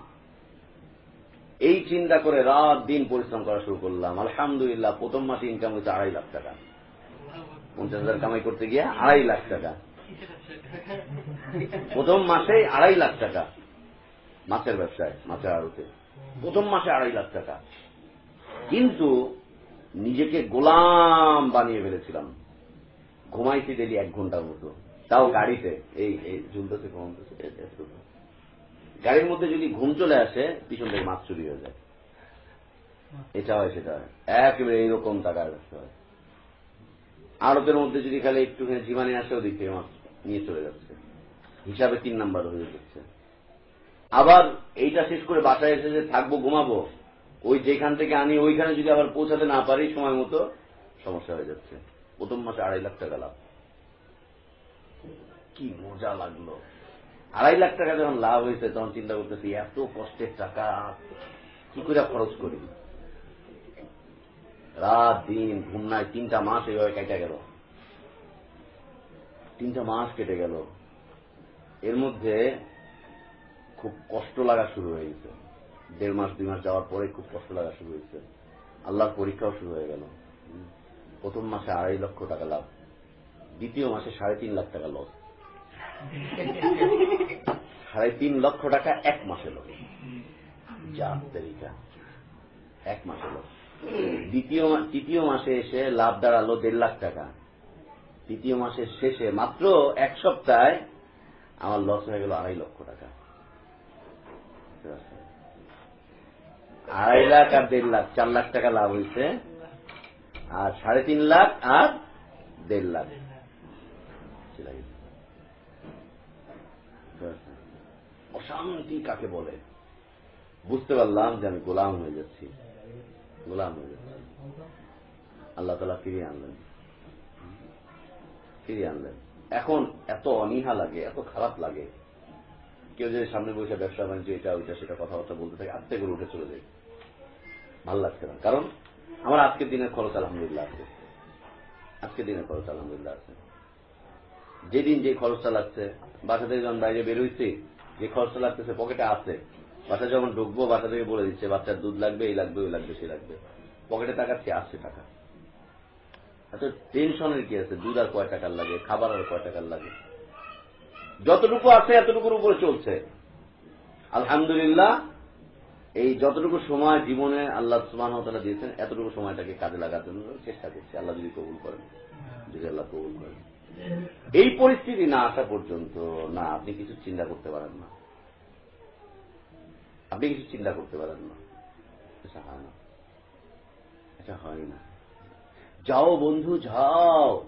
[SPEAKER 1] এই চিন্তা করে রাত দিন পরিশ্রম করা শুরু করলাম। আলহামদুলিল্লাহ, প্রথম মাসে ইনকাম হয়েছে আড়াই লাখ টাকা। পঞ্চাশ হাজার কামাই করতে গিয়ে আড়াই লাখ টাকা। প্রথম মাসে আড়াই লাখ টাকা। মাছের ব্যবসায়, মাছের আড়তে। প্রথম মাসে আড়াই লাখ টাকা। কিন্তু নিজেকে গোলাম বানিয়ে ফেলেছিলাম। ঘুমাইছি ডেলি এক ঘণ্টার মতো। তাও গাড়িতে, এই ঝুলতেছে এতটুকু গাড়ির মধ্যে যদি ঘুম চলে আসে, পিছন থেকে মাছ চুরি হয়ে যায়। এটা হয় সেটা হয় একেবারে এইরকম টাকা রাখতে হয়। আড়তের মধ্যে যদি খালি একটুখানি জীবানি আসে, ওদিক থেকে মাছ নিয়ে চলে যাচ্ছে। হিসাবে তিন নাম্বার হয়ে যাচ্ছে। আবার এইটা শেষ করে বাসায় এসে যে থাকব, ঘুমাবো, ওই যেখান থেকে আনি, ওইখানে যদি আবার পৌঁছাতে না পারি, সময় মতো সমস্যা হয়ে যাচ্ছে। প্রথম মাসে আড়াই লাখ টাকা লাভ। কি মজা লাগল। আড়াই লাখ টাকা যখন লাভ হয়েছে, তখন চিন্তা করতেছি, এত কষ্টের টাকা, কি করে খরচ করি? রাত, দিন, ঘুম নাই, তিনটা মাস এইভাবে কেটে গেল। তিনটা মাস কেটে গেল। এর মধ্যে খুব কষ্ট লাগা শুরু হয়ে গেছে। দেড় মাস, দুই মাস যাওয়ার পরে খুব কষ্ট লাগা শুরু হয়েছে। আল্লাহর পরীক্ষাও শুরু হয়ে গেল। প্রথম মাসে আড়াই লক্ষ টাকা লাভ। দ্বিতীয় মাসে সাড়ে তিন লাখ টাকা লস সাড়ে তিন লক্ষ টাকা এক মাসে লস যা তারিকা এক মাসে লস দ্বিতীয় তৃতীয় মাসে এসে লাভ দাঁড়াল দেড় লাখ টাকা। তৃতীয় মাসের শেষে মাত্র এক সপ্তাহে আমার লস হয়ে গেল আড়াই লক্ষ টাকা। আড়াই লাখ আর দেড় লাখ চার লাখ টাকা লাভ হয়েছে। আর সাড়ে তিন লাখ আর দেড় লাখ। অশান্তি কাকে বলে? বুঝতে পারলাম যে আমি গোলাম হয়ে যাচ্ছি। গোলাম হয়ে যাচ্ছি। আল্লাহ তালা ফিরিয়ে আনলেন। ফিরিয়ে আনলেন। এখন এত অনীহা লাগে, এত খারাপ লাগে। কেউ যদি সামনে বসে ব্যবসা বাণিজ্য, এটা, ওইটা, সেটা কথাবার্তা বলতে থাকে আত্মে করে উঠে চলে যায়। ভালো লাগছে না। কারণ আমার আজকের দিনের খরচ আলহামদুলিল্লাহ আছে। আজকের দিনের খরচ আলহামদুলিল্লাহ আছে। যেদিন যে খরচটা লাগছে, বাসা থেকে যখন বাইরে বেরোইছি যে খরচটা লাগতেছে, পকেটে আছে। বাসা যখন ঢুকবো, বাসা থেকে বলে দিচ্ছে, বাচ্চার দুধ লাগবে, এই লাগবে, ওই লাগবে সে লাগবে। পকেটে টাকাচ্ছি আসছে টাকা। এত টেনশনের কি আছে? দুধ আর কয় টাকার লাগে? খাবার আর কয় টাকার লাগে? যতটুকু আছে, এতটুকুর উপরে চলছে। আলহামদুলিল্লাহ, এই যতটুকু সময় জীবনে আল্লাহ সুমান দিয়েছেন, এতটুকু সময়টাকে কাজে লাগার জন্য চেষ্টা করছি। আল্লাহ যদি কবুল করেন। যদি আল্লাহ কবুল করেন। এই পরিস্থিতি না আসা পর্যন্ত, না, আপনি কিছু চিন্তা করতে পারেন না। আপনি কিছু চিন্তা করতে পারেন না। এটা হয় না। এটা হয় না। যাও বন্ধু, যাও।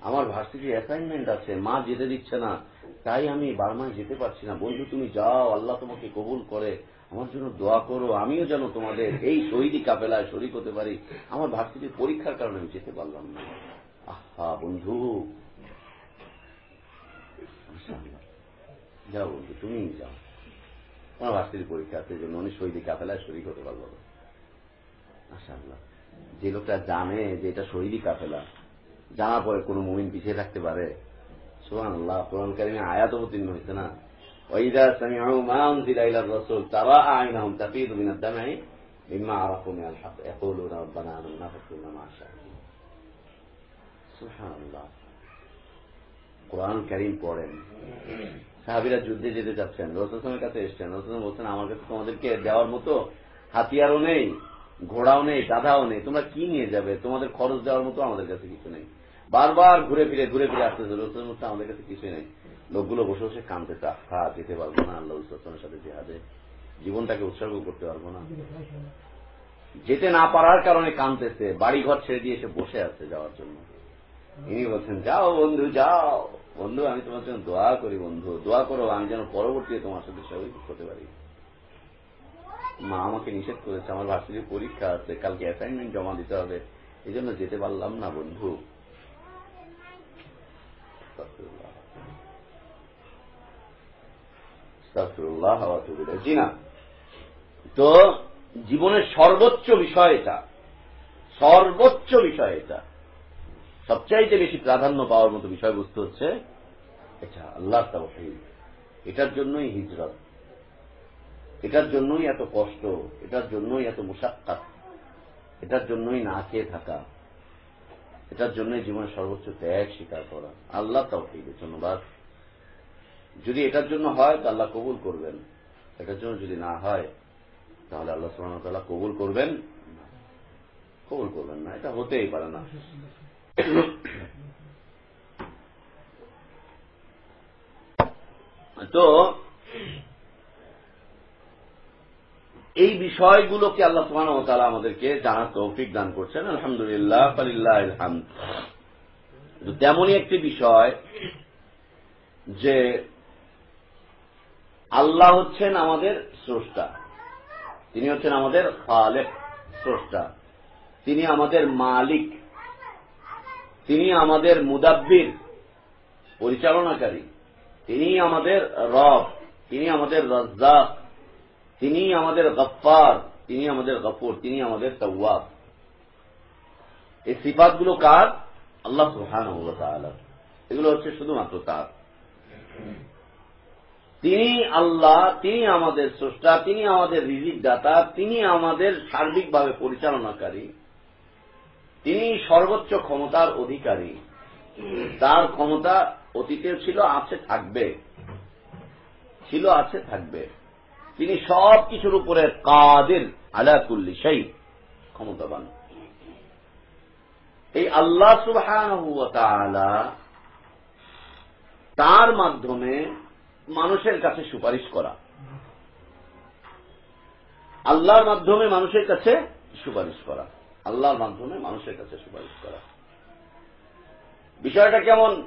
[SPEAKER 1] আমার ভার্সিটি অ্যাসাইনমেন্ট আছে। মা যেতে দিচ্ছে না। তাই আমি বার্মায় যেতে পারছি না। বন্ধু, তুমি যাও। আল্লাহ তোমাকে কবুল করে। আমার জন্য দোয়া করো। আমিও যেন তোমাদের এই শহীদি কাপেলায় শরিক হতে পারি। আমার ভার্সিটির পরীক্ষার কারণে আমি যেতে পারলাম না। আহা, বন্ধু। যাও বন্ধু তুমি যাও। আমার ভার্সিটির পরীক্ষা জন্য উনি শহীদি কাপেলায় শরিক হতে পারব আল্লাহ যে লোকটা জানে যে এটা শহীদি কাফেলা জানার পরে কোন মুমিন পিছিয়ে থাকতে পারে? সোহান আল্লাহ কোরআন কারিমে আয়াত অবতীর্ণ হয়েছে না? সুবহানাল্লাহ। কোরআন কারিম পড়েন। সাহাবিরা যুদ্ধে যেতে চাচ্ছেন, রসুলের কাছে এসছেন। রসুল বলছেন, আমার কাছে তোমাদেরকে দেওয়ার মতো হাতিয়ারও নেই, ঘোড়াও নেই গাধাও নেই। তোমরা কি নিয়ে যাবে? তোমাদের খরচ দেওয়ার মতো আমাদের কাছে কিছু নেই। বারবার ঘুরে ফিরে ঘুরে ফিরে আসতেছে। রসুলের মধ্যে আমাদের কাছে কিছুই নেই। লোকগুলো বসে বসে কানতেছে আহা যেতে পারব না, আল্লাহ উসলামের সাথে জেহাদে। জীবনটাকে উৎসর্গ করতে পারব না। যেতে না পারার কারণে কানতেছে বাড়ি ঘর ছেড়ে দিয়ে এসে বসে আছে যাওয়ার জন্য। ইনি বলছেন, যাও বন্ধু যাও। বন্ধু, আমি তোমার জন্য দোয়া করি বন্ধু। দোয়া করো, আমি যেন পরবর্তীতে তোমার সাথে সবাই করতে পারি। মা আমাকে নিষেধ করেছে, আমার ভার্সিটির পরীক্ষা আছে, কালকে অ্যাসাইনমেন্ট জমা দিতে হবে। এই জন্য যেতে পারলাম না বন্ধু। জি তো, জীবনের সর্বোচ্চ বিষয় এটা। সর্বোচ্চ বিষয় এটা। সবচাইতে বেশি প্রাধান্য পাওয়ার মতো বিষয়বস্তু হচ্ছে এটা আল্লাহ তাওহীদ। এটার জন্যই হিজরত। এটার জন্যই এত কষ্ট। এটার জন্যই এত মুসাক্কাত এটার জন্যই না খেয়ে থাকা। এটার জন্যই জীবনের সর্বোচ্চ ত্যাগ স্বীকার করা। আল্লাহ তাওহীদের জন্য বাস যদি এটার জন্য হয়, তো আল্লাহ কবুল করবেন। এটার জন্য যদি না হয়, তাহলে আল্লাহ সুবহানাহু কবুল করবেন কবুল করবেন না। এটা হতেই পারে না। তো, এই বিষয়গুলোকে আল্লাহ সুহান তালা আমাদেরকে জানার তৌফিক দান করছেন। আলহামদুলিল্লাহ ফালিল্লাহ তেমনই একটি বিষয় যে আল্লাহ হচ্ছেন আমাদের স্রষ্টা। তিনি হচ্ছেন আমাদের খালেক স্রষ্টা। তিনি আমাদের মালিক। তিনি আমাদের মুদাব্বির, পরিচালনাকারী। তিনি আমাদের রব, তিনি আমাদের রজ্জাক, তিনি আমাদের গফার তিনি আমাদের গফুর, তিনি আমাদের তওয়াব। এই সিফাতগুলো কার? আল্লাহ সুহান এগুলো হচ্ছে শুধুমাত্র তার। তিনি আল্লাহ, তিনি আমাদের স্রষ্টা, তিনি আমাদের রিজিক দাতা তিনি আমাদের সার্বিকভাবে পরিচালনাকারী। তিনি সর্বোচ্চ ক্ষমতার অধিকারী। তার ক্ষমতা অতীতেও ছিল, আছে, থাকবে। ছিল, আছে, থাকবে। তিনি সব কিছুর উপরে কাদের আলাকুল্লি সেই ক্ষমতাবান। এই আল্লাহ সুবহান তার মাধ্যমে মানুষের কাছে সুপারিশ করা। আল্লাহর মাধ্যমে মানুষের কাছে সুপারিশ করা। আল্লাহর মাধ্যমে মানুষের কাছে সুপারিশ করা। বিষয়টা কেমন?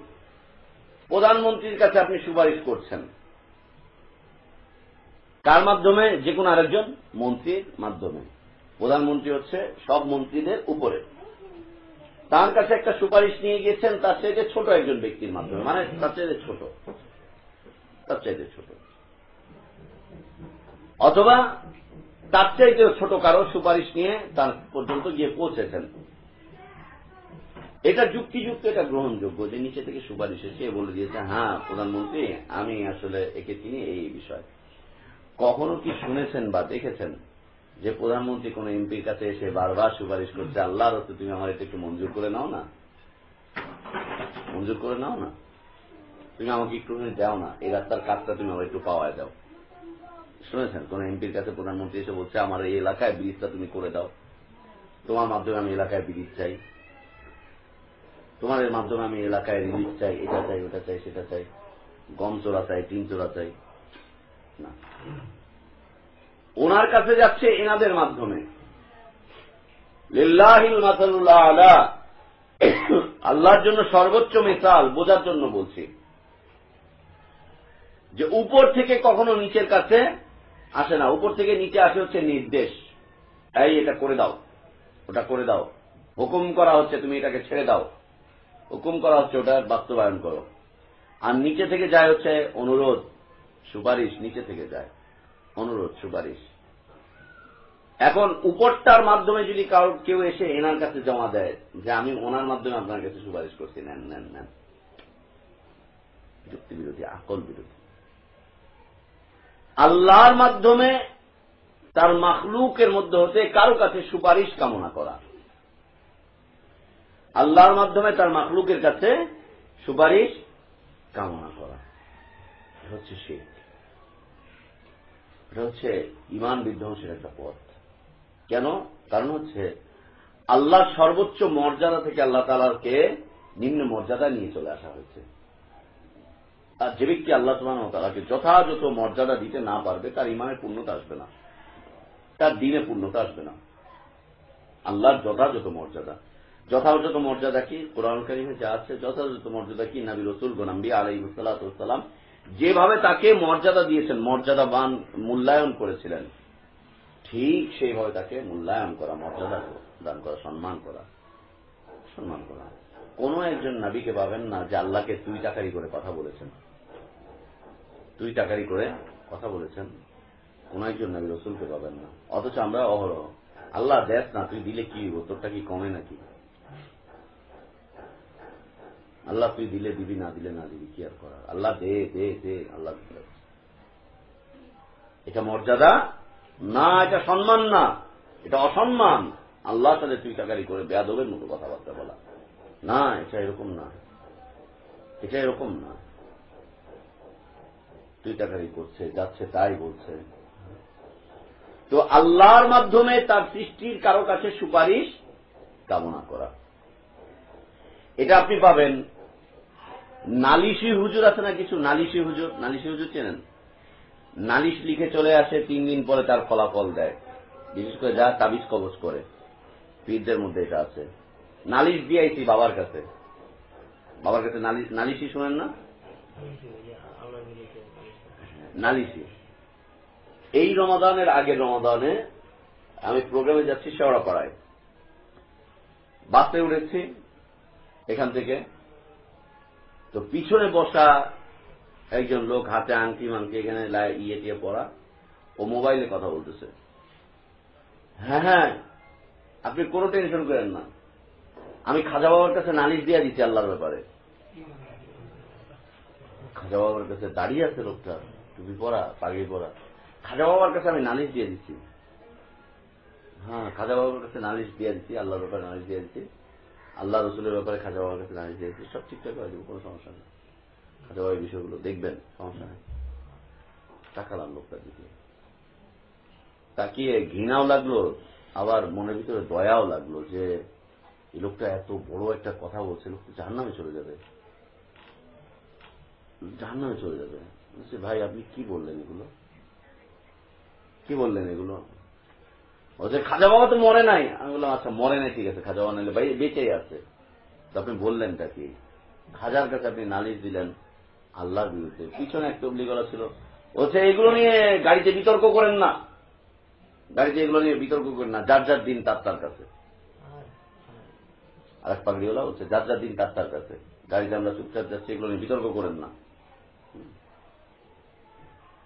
[SPEAKER 1] প্রধানমন্ত্রীর কাছে আপনি সুপারিশ করছেন। কার মাধ্যমে? যে কোনো আরেকজন? মন্ত্রীর মাধ্যমে। প্রধানমন্ত্রী হচ্ছে সব মন্ত্রীদের উপরে। তার কাছে একটা সুপারিশ নিয়ে গিয়েছেন, তার চাইতে ছোট একজন ব্যক্তির মাধ্যমে। মানে তার চাইতে ছোট। তার চাইতে ছোট। অথবা তার চাইতে ছোট কারও সুপারিশ নিয়ে তার পর্যন্ত গিয়ে পৌঁছেছেন। এটা যুক্তিযুক্ত, এটা গ্রহণযোগ্য যে নিচে থেকে সুপারিশ এসে বলে দিয়েছে হ্যাঁ প্রধানমন্ত্রী, আমি আসলে একে চিনি এই বিষয়। কখনো কি শুনেছেন বা দেখেছেন যে প্রধানমন্ত্রী কোন এমপির কাছে এসে বারবার সুপারিশ করছে, আল্লাহর হতে তুমি আমার এটা একটু মঞ্জুর করে নাও না? মঞ্জুর করে নাও না? তুমি আমাকে একটু দাও না, এই রাস্তার কাজটা তুমি আমার একটু পাওয়ায় দাও। শুনেছেন? কোন এমপির কাছে প্রধানমন্ত্রী এসে বলছে, আমার এই এলাকায় ব্রিজটা তুমি করে দাও। তোমার মাধ্যমে আমি এলাকায় ব্রিজ চাই। তোমাদের মাধ্যমে আমি এলাকায় রিলিজ চাই। এটা চাই, ওটা চাই, সেটা চাই। গম চোরা চাই, টিন চোরা চাই। না। ওনার কাছে যাচ্ছে এনাদের মাধ্যমে। আল্লাহর জন্য সর্বোচ্চ মেসাল বোঝার জন্য বলছি। যে উপর থেকে কখনো নিচের কাছে আসে না, উপর থেকে নিচে আসে হচ্ছে নির্দেশ। এই, এটা করে দাও, ওটা করে দাও। হুকুম করা হচ্ছে, তুমি এটাকে ছেড়ে দাও। হুকুম করা হচ্ছে, ওটা বাস্তবায়ন করো। আর নিচে থেকে যায় হচ্ছে অনুরোধ, সুপারিশ, নিচে থেকে যায়। অনুরোধ, সুপারিশ। এখন উপরটার মাধ্যমে যদি কারও, কেউ এসে এনার কাছে জমা দেয়, যে আমি ওনার মাধ্যমে আপনার কাছে সুপারিশ করছি, নেন নেন নেন। যুক্তি বিরোধী আকল বিরোধী আল্লাহর মাধ্যমে তার মাখলুকের মধ্যে হতে কারও কাছে সুপারিশ কামনা করা। আল্লাহর মাধ্যমে তার মাখলুকের কাছে সুপারিশ কামনা করা। হচ্ছে শিখ এটা হচ্ছে ইমান বিধ্বংসের একটা পথ। কেন? কারণ হচ্ছে আল্লাহ সর্বোচ্চ মর্যাদা থেকে আল্লাহ তালাকে নিম্ন মর্যাদা নিয়ে চলে আসা হয়েছে। আর যে ব্যক্তি আল্লাহ তোমার তালাকে যথাযথ মর্যাদা দিতে না পারবে, তার ইমানের পূর্ণতা আসবে না। তার দিনে পূর্ণতা আসবে না। আল্লাহর যথাযথ মর্যাদা। যথাযথ মর্যাদা কি? কোরআন কারিমে যা আছে, যথাযথ মর্যাদা কি? নাবি রসুল গোনাম্বি আলাই সালাম যেভাবে তাকে মর্যাদা দিয়েছেন, মর্যাদাবান মূল্যায়ন করেছিলেন, ঠিক সেইভাবে তাকে মূল্যায়ন করা, মর্যাদা দান করা, সম্মান করা সম্মান করা। কোন একজন নাবিকে পাবেন না যে আল্লাহকে তুই টাকারি করে কথা বলেছেন। তুই টাকারি করে কথা বলেছেন। কোন একজন নাবি রসুলকে পাবেন না। অথচ আমরা অহরহ। আল্লাহ দেখ না, তুই দিলে কি তোরটা কি কমে নাকি? আল্লাহ তুই দিলে দিবি, না দিলে না দিবি, কি আর করার? আল্লাহ দে দে দে, আল্লাহ এটা মর্যাদা? না, এটা সম্মান না। এটা অসম্মান। আল্লাহ তাহলে তুই টাকারি করে বেয়াদবের মতো কথাবার্তা বলা। না, এটা এরকম না। এটা এরকম না। তুই টাকারি করছে, যাচ্ছে তাই বলছে। তো আল্লাহর মাধ্যমে তার সৃষ্টির কারও কাছে সুপারিশ কামনা করা। এটা আপনি পাবেন নালিশি হুজুর আছে না কিছু? নালিশি হুজুর? নালিশি হুজুর চেনেন? নালিশ লিখে চলে আসে, তিন দিন পরে তার ফলাফল দেয়। বিশেষ করে যা তাবিজ কবজ করে, পীরদের মধ্যে এটা আছে। নালিশ দিয়েছি বাবার কাছে। বাবার কাছে নালিশি শোনেন না? নালিশি। এই রমাদানের আগের রমাদানে আমি প্রোগ্রামে যাচ্ছি শেওড়াপাড়ায়। বাসে উঠেছি এখান থেকে। তো পিছনে বসা একজন লোক হাতে আংটি মাংটি এখানে ইয়ে দিয়ে পড়া ও মোবাইলে কথা বলতেছে। হ্যাঁ হ্যাঁ আপনি কোনো টেনশন করেন না। আমি খাজা বাবার কাছে নালিশ দিয়ে দিচ্ছি আল্লাহর ব্যাপারে। খাজা বাবার কাছে দাঁড়িয়ে আছে লোকটা। টুপি পরা পাগড়ি পরা খাজা বাবার কাছে আমি নালিশ দিয়ে দিচ্ছি। হ্যাঁ খাজা বাবার কাছে নালিশ দিয়ে দিচ্ছি আল্লাহর ব্যাপারে নালিশ দিয়ে দিচ্ছি। আল্লাহ রসুলের ব্যাপারে খাজা বাবার কাছে নালিশ দিয়ে দিচ্ছি। সব ঠিকঠাক করে দেবো কোনো সমস্যা নেই। খাজা বাবার বিষয়গুলো দেখবেন সমস্যা নেই। তাকালাম লোকটার দিকে। তাকিয়ে ঘৃণাও লাগল আবার মনের ভিতরে দয়াও লাগল যে এই লোকটা এত বড় একটা কথা বলছে লোকটা জাহান্নামে চলে যাবে। জাহান্নামে চলে যাবে। বলছে, ভাই, আপনি কি বললেন এগুলো? কি বললেন এগুলো? বলছে খাজা বাবা তো মরে নাই। আমি বললাম আচ্ছা মরে নাই, ঠিক আছে, খাজা বাবা নাইলে ভাই বেঁচেই আছে। তো আপনি বললেনটা কি? খাজার কাছে আপনি নালিশ দিলেন আল্লাহর বিরুদ্ধে। পিছনে এক তবলি গলা ছিল। বলছে এগুলো নিয়ে গাড়িতে বিতর্ক করেন না। গাড়িতে এগুলো নিয়ে বিতর্ক করেন না, যার যার দিন তার তার কাছে। আর এক পাগড়িওয়ালা বলছে, যার যার দিন তার তার কাছে। গাড়িতে আমরা চুপচাপ যাচ্ছি, এগুলো নিয়ে বিতর্ক করেন না।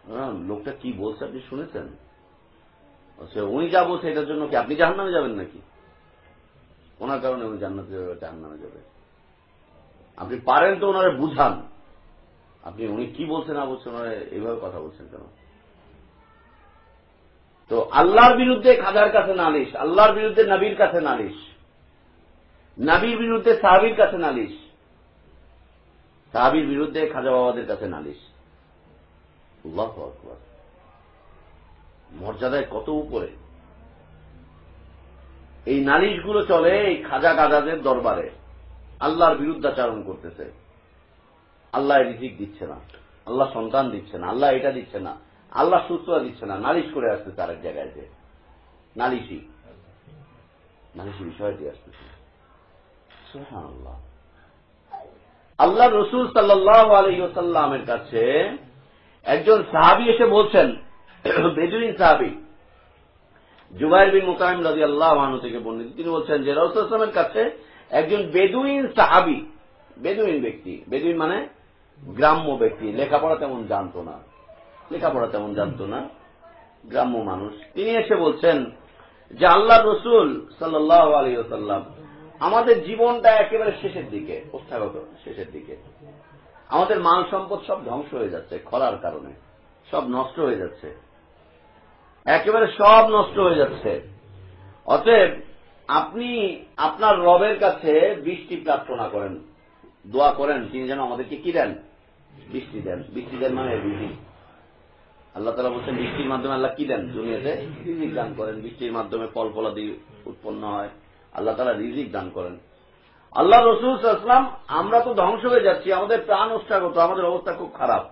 [SPEAKER 1] হ্যাঁ, লোকটা কি বলছে আপনি শুনেছেন? বলছে, উনি যা বলছে এটার জন্য কি আপনি জাহান নামে যাবেন নাকি? ওনার কারণে উনি জান্নাতে যাবে জাহান নামে যাবে। আপনি পারেন তো ওনারে বুঝান। আপনি উনি কি বলছেন না বলছেন ওনারে এইভাবে কথা বলছেন কেন? তো আল্লাহর বিরুদ্ধে খাজার কাছে নালিশ আল্লাহর বিরুদ্ধে নবীর কাছে নালিশ নবীর বিরুদ্ধে সাহাবির কাছে নালিশ সাহাবির বিরুদ্ধে খাজা বাবাদের কাছে নালিশ। আল্লাহু আকবার। মর্যাদায় কত উপরে? এই নালিশগুলো চলে এই খাজা গাজাদের দরবারে। আল্লাহর বিরুদ্ধাচারণ করতেছে। আল্লাহ রিজিক দিচ্ছে না। আল্লাহ সন্তান দিচ্ছে না। আল্লাহ এটা দিচ্ছে না। আল্লাহ সুস্থতা দিচ্ছে না। নালিশ করে আসতেছে আরেক জায়গায় যে। নালিশি নালিশি বিষয়টি আসতেছে। সুবহানাল্লাহ। আল্লাহ রসুল সাল্লাহ আলহিসাল্লামের কাছে একজন সাহাবি এসে বলছেন বেদুইন সাহাবি, জুবাইর বিন মুকাইম রাজি আল্লাহ থেকে বর্ণিত। তিনি বলছেন যে রসুলামের কাছে একজন বেদুইন সাহাবি, বেদুইন ব্যক্তি, বেদুইন মানে গ্রাম্য ব্যক্তি, লেখাপড়া তেমন জানতো না, লেখাপড়া তেমন জানতো না, গ্রাম্য মানুষ। তিনি এসে বলছেন যে আল্লাহ রসুল সাল্লাহ আলী সাল্লাম আমাদের জীবনটা একেবারে শেষের দিকে অস্থাগত শেষের দিকে। আমাদের মাল সম্পদ সব ধ্বংস হয়ে যাচ্ছে, খরার কারণে। সব নষ্ট হয়ে যাচ্ছে। একেবারে সব নষ্ট হয়ে যাচ্ছে। অতএব আপনি আপনার রবের কাছে বৃষ্টি প্রার্থনা করেন, দোয়া করেন, তিনি যেন আমাদেরকে কি দেন? বৃষ্টি দেন। বৃষ্টি দেন মানে রিজিক আল্লাহ তালা বলছেন, বৃষ্টির মাধ্যমে আল্লাহ কি দেন? দুনিয়াতে রিজিক দান করেন। বৃষ্টির মাধ্যমে ফল ফলাদি উৎপন্ন হয়। আল্লাহ তালা রিজিক দান করেন। আল্লাহ রসুল ইসলাম আমরা তো ধ্বংস হয়ে যাচ্ছি, আমাদের প্রাণ উৎসাগত আমাদের অবস্থা খুব খারাপ,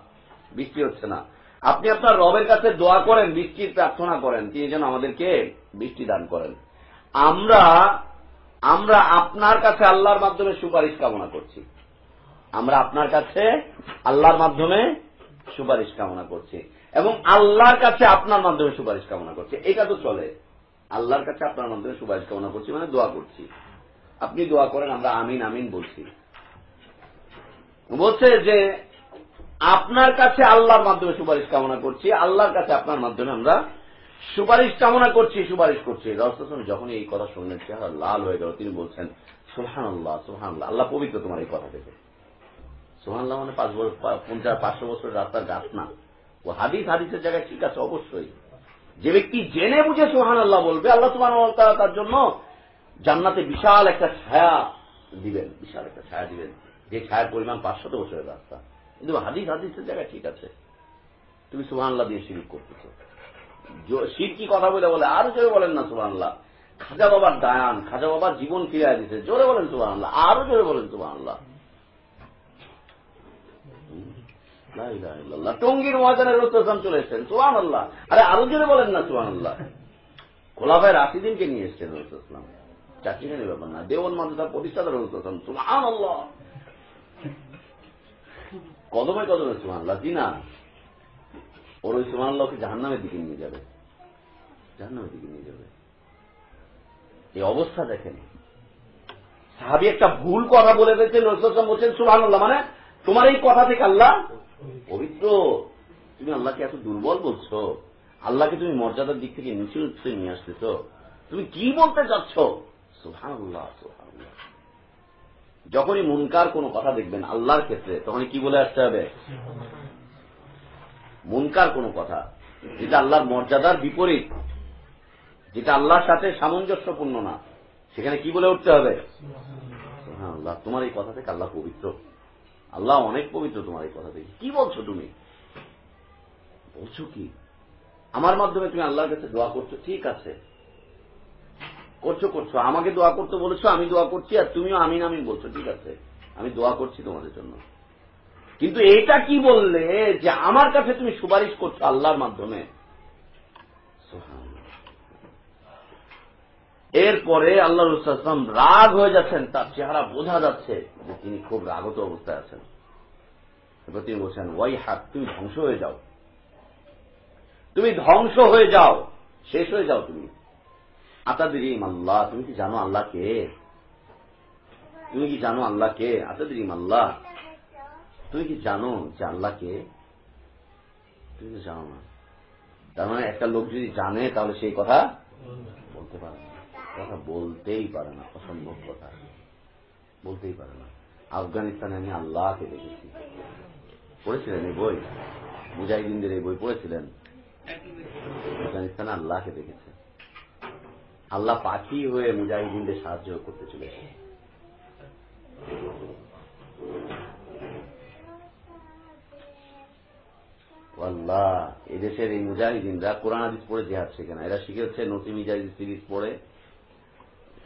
[SPEAKER 1] বৃষ্টি হচ্ছে না। আপনি আপনার রবের কাছে দোয়া করেন, বৃষ্টির প্রার্থনা করেন, তিনি যেন আমাদেরকে বৃষ্টি দান করেন। আমরা আমরা আপনার কাছে আল্লাহর মাধ্যমে সুপারিশ কামনা করছি। আমরা আপনার কাছে আল্লাহর মাধ্যমে সুপারিশ কামনা করছি। এবং আল্লাহর কাছে আপনার মাধ্যমে সুপারিশ কামনা করছি। এটা তো চলে। আল্লাহর কাছে আপনার মাধ্যমে সুপারিশ কামনা করছি মানে দোয়া করছি। আপনি দোয়া করেন, আমরা আমিন আমিন বলছি। বলছে যে, আপনার কাছে আল্লাহর মাধ্যমে সুপারিশ কামনা করছি, আল্লাহর কাছে আপনার মাধ্যমে আমরা সুপারিশ কামনা করছি, সুপারিশ করছি। রসম যখন এই কথা শুনলেন, চেহারা লাল হয়ে গেল। তিনি বলছেন সোহান আল্লাহ সোহান আল্লাহ আল্লাহ পবিত্র তোমার এই কথা থেকে। সোহান আল্লাহ মানে পাঁচ বছর, পঞ্চাশ, পাঁচশো বছর রাস্তার গাছ না। ও হাদিস, হাদিসের জায়গায় ঠিক আছে, অবশ্যই। যে ব্যক্তি জেনে বুঝে সোহান আল্লাহ বলবে আল্লাহ সুহান তার জন্য জান্নাতে বিশাল একটা ছায়া দিবেন, বিশাল একটা ছায়া দিবেন। যে ছায়ার পরিমাণ পাঁচশত বছরের রাস্তা। কিন্তু হাদিস, হাদিসের জায়গায় ঠিক আছে। তুমি সুহানল্লাহ দিয়ে শিরিক করতেছ। শির কি কথা বলে বলে? আরও জোরে বলেন না সুহানল্লাহ খাজা বাবার দায়ান, খাজা বাবার জীবন ফিরে দিতে জোরে বলেন সুহানল্লাহ আরও জোরে বলেন সুহানল্লাহ লা ইলাহা ইল্লাল্লাহ। টঙ্গীর ময়দানে রসুলাম চলে এসছেন। সোহান আল্লাহ আরে আরও জোরে বলেন না সোহান আল্লাহ খোলাফায় রাশিদিনকে নিয়ে এসছেন রসুলাম চাকরিখানি ব্যাপার না। দেওয়ান মাদ্রাসার প্রতিষ্ঠাতা রসুলাম সোহান আল্লাহ কদমে কদমে সোহান আল্লাহ জি না। ওর ওই সোহান আল্লাহকে জাহান্নামের দিকে নিয়ে যাবে। জাহান্নামের দিকে নিয়ে যাবে। এই অবস্থা দেখেন। সাহাবি একটা ভুল কথা বলে ফেলছেন রসুলাম বলছেন সুহান আল্লাহ মানে তোমার এই কথা থেকে আল্লাহ পবিত্র। তুমি আল্লাহকে এত দুর্বল বলছো। আল্লাহকে তুমি মর্যাদার দিক থেকে নিচে উঠতে নিয়ে আসতেছ। তুমি কি বলতে চাচ্ছ? যখনই মুনকার কোনো কথা দেখবেন আল্লাহর ক্ষেত্রে, তখনই কি বলে আসতে হবে? মুনকার কোনো কথা, যেটা আল্লাহর মর্যাদার বিপরীত, যেটা আল্লাহর সাথে সামঞ্জস্যপূর্ণ না, সেখানে কি বলে উঠতে হবে? হ্যাঁ আল্লাহ তোমার এই কথা থেকে আল্লাহ পবিত্র। আল্লাহ অনেক পবিত্র তোমার এই কথা থেকে। কি বলছো তুমি? বলছো কি? আমার মাধ্যমে তুমি আল্লাহর কাছে দোয়া করছ, ঠিক আছে। করছ করছ। আমাকে দোয়া করতে বলেছ, আমি দোয়া করছি, আর তুমিও আমিন আমিন বলছো। ঠিক আছে, আমি দোয়া করছি তোমাদের জন্য। কিন্তু এটা কি বললে যে আমার কাছে তুমি সুপারিশ করছ আল্লাহর মাধ্যমে? এরপরে আল্লাহ রুসালাম রাগ হয়ে যাচ্ছেন, তার চেহারা বোঝা যাচ্ছে যে তিনি খুব রাগত অবস্থায় আছেন। এরপর তিনি বলছেন, ওয়াই হাত, তুমি ধ্বংস হয়ে যাও। তুমি ধ্বংস হয়ে যাও, শেষ হয়ে যাও তুমি। আতাদিরিম আল্লাহ তুমি কি জানো আল্লাহ কে তুমি কি জানো আল্লাহ কে আতাদিরিম আল্লাহ তুমি কি জানো যে আল্লাহ কে তুমি তো জানো না। তার মানে একটা লোক যদি জানে, তাহলে সেই কথা বলতে পারে না। কথা বলতেই পারে না, অসম্ভব কথা। বলতেই পারে না। আফগানিস্তানে আমি আল্লাহকে দেখেছি। পড়েছিলেন এই বই? মুজাহিদিনদের এই বই পড়েছিলেন? আফগানিস্তানে আল্লাহকে দেখেছে। আল্লাহ পাখি হয়ে মুজাহিদিনদের সাহায্য করতে চলেছে। আল্লাহ এদেশের এই মুজাহিদিনরা কোরআন হাদিস পড়ে জেহাদ শেখে না। এরা শিখে হচ্ছে নতুন মিজাহিদ সিরিজ পড়ে,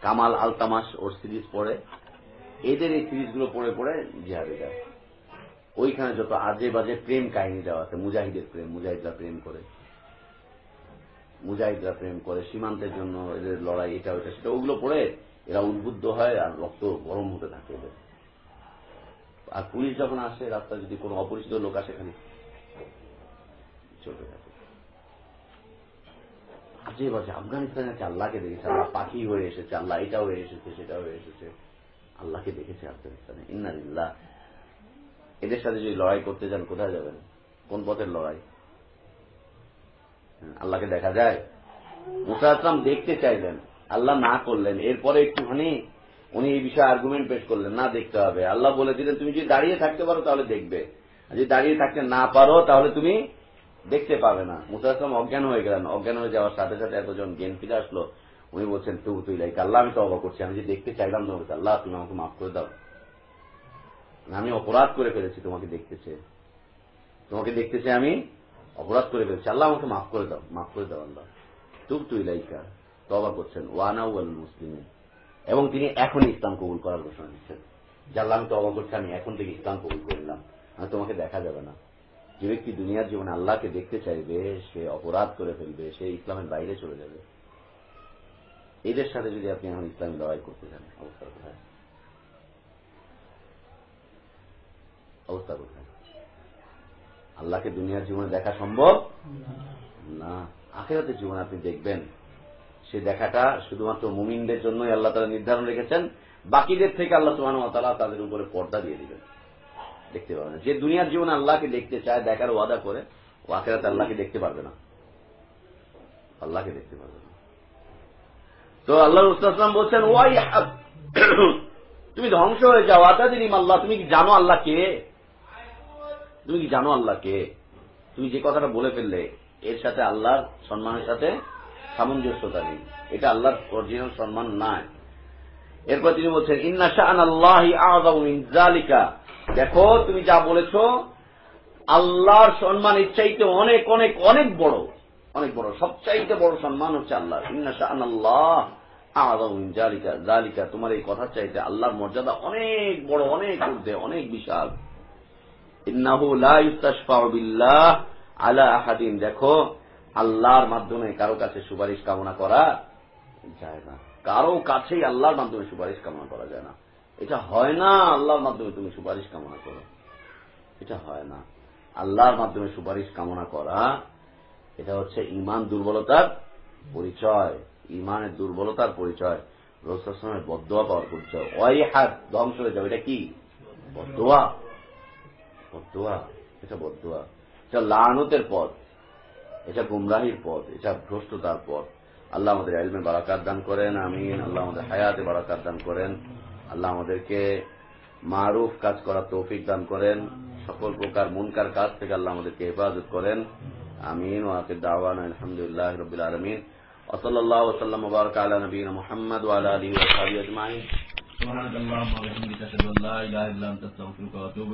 [SPEAKER 1] কামাল আলতামাস ওর সিরিজ পড়ে। এদের এই সিরিজগুলো পড়ে পড়ে জেহাদে যায়। ওইখানে যত আজে বাজে প্রেম কাহিনী দেওয়া আছে, মুজাহিদের প্রেম, মুজাহিদরা প্রেম করে। মুজাহিদরা প্রেম করে, সীমান্তের জন্য এদের লড়াই, এটা ওইটা সেটা, ওগুলো পড়ে এরা উদ্বুদ্ধ হয় আর রক্ত গরম হতে থাকে এদের। আর পুলিশ যখন আসে, রাস্তায় যদি কোনো অপরিচিত লোক আসে এখানে চলতে থাকে আজে বাজে আফগানিস্তানে আল্লাহকে দেখেছে, আল্লাহ পাখি হয়ে এসেছে, আল্লাহ এটা হয়ে এসেছে, সেটা হয়ে এসেছে। আল্লাহকে দেখেছে আফগানিস্তানে। ইন্নারিল্লাহ এদের সাথে যদি লড়াই করতে যান, কোথায় যাবেন? কোন পথের লড়াই? আল্লাহকে দেখা যায়। মুসা দেখতে চাইলেন, আল্লাহ না করলেন। এরপরে একটুখানি উনি এই বিষয়ে আর্গুমেন্ট পেশ করলেন, না দেখতে হবে। আল্লাহ বলে দিলেন, তুমি যদি দাঁড়িয়ে থাকতে পারো তাহলে দেখবে। যদি দাঁড়িয়ে থাকতে না পারো তাহলে তুমি দেখতে পাবে না। মুসা অজ্ঞান হয়ে গেলেন। অজ্ঞান হয়ে যাওয়ার সাথে সাথে এতজন জ্ঞান ফিরে আসলো। উনি বলছেন, তবু তুই লাইক আল্লাহ, আমি তো অবাক করছি। আমি যে দেখতে চাইলাম তোমাকে আল্লাহ, তুমি আমাকে মাফ করে দাও। আমি অপরাধ করে ফেলেছি তোমাকে দেখতেছে তোমাকে দেখতেছে আমি অপরাধ করে ফেলেছি। আল্লাহ আমাকে মাফ করে দাও, মাফ করে দাও আল্লাহ। তুব তুই লাইকা তবা করছেন, ওয়ানা ওয়াল মুসলিম। এবং তিনি এখন ইসলাম কবুল করার ঘোষণা দিচ্ছেন। আল্লাহ আমি তবা করছি, আমি এখন থেকে ইসলাম কবুল করলাম আমি তোমাকে দেখা যাবে না। যে ব্যক্তি দুনিয়ার জীবনে আল্লাহকে দেখতে চাইবে, সে অপরাধ করে ফেলবে, সে ইসলামের বাইরে চলে যাবে। এদের সাথে যদি আপনি এখন ইসলামী লড়াই করতে চান অবস্থা কোথায়? অবস্থা কোথায়? আল্লাহকে দুনিয়ার জীবনে দেখা সম্ভব না। আখেরাতের জীবনে আপনি দেখবেন। সে দেখাটা শুধুমাত্র মুমিনদের জন্যই আল্লাহ তারা নির্ধারণ রেখেছেন। বাকিদের থেকে আল্লাহ সুবাহ তালা তাদের উপরে পর্দা দিয়ে দিবেন। দেখতে পাবে না। যে দুনিয়ার জীবনে আল্লাহকে দেখতে চায়, দেখার ওয়াদা করে, ও আখেরাতে আল্লাহকে দেখতে পারবে না। আল্লাহকে দেখতে পারবে না। তো আল্লাহ রুসলাম বলছেন ওয়াই তুমি ধ্বংস হয়ে যাও। আতাদিন আল্লাহ, তুমি জানো আল্লাহ কে? তুমি কি জানো আল্লাহ কে? তুমি যে কথাটা বলে ফেললে, এর সাথে আল্লাহর সম্মানের সাথে সামঞ্জস্যতা নেই। এটা আল্লাহর অরিজিনাল সম্মান নয়। এরপর তিনি বলছেন, ইন্না শাহান আল্লাহ জালিকা দেখো, তুমি যা বলেছ, আল্লাহর সম্মান ইচ্ছাইতে অনেক অনেক অনেক বড় অনেক বড়। সবচাইতে বড় সম্মান হচ্ছে আল্লাহ। ইন্না শাহান আল্লাহ জালিকা জালিকা তোমার এই কথার চাইতে আল্লাহর মর্যাদা অনেক বড়, অনেক ঊর্ধ্বে, অনেক বিশাল। ইন্নাহু দেখো, আল্লাহর মাধ্যমে কারও কাছে সুপারিশ কামনা করা যায় না। কারও কাছেই আল্লাহর মাধ্যমে সুপারিশ কামনা করা যায় না। এটা হয় না আল্লাহর মাধ্যমে তুমি সুপারিশ কামনা করো। এটা হয় না। আল্লাহর মাধ্যমে সুপারিশ কামনা করা, এটা হচ্ছে ইমান দুর্বলতার পরিচয়। ইমানের দুর্বলতার পরিচয়। রোসামের বদোয়া পাওয়ার পরিচয়। ওই হাত ধ্বংস হয়ে যাবে। এটা কি? বদোয়া বদোয়া এটা বদোয়া এটা লানতের পথ এটা গুমরাহির পথ এটা ভ্রষ্টতার পথ আল্লাহ আমাদের এলমে বারাকাত দান করেন আমিন আল্লাহ আমাদের হায়াতে বারাকাত দান করেন আল্লাহ আমাদেরকে মারুফ কাজ করার তৌফিক দান করেন সকল প্রকার মুনকার কাজ থেকে আল্লাহ আমাদেরকে হেফাজত করেন আমিন ওয়াকির দাওয়ান আলহামদুলিল্লাহ রবিল আলমিন وصلى الله وسلم وبارك على نبينا محمد وعلى اله وصحبه اجمعين سبحانك اللهم وبحمدك اشهد ان لا اله الا انت استغفرك واتوب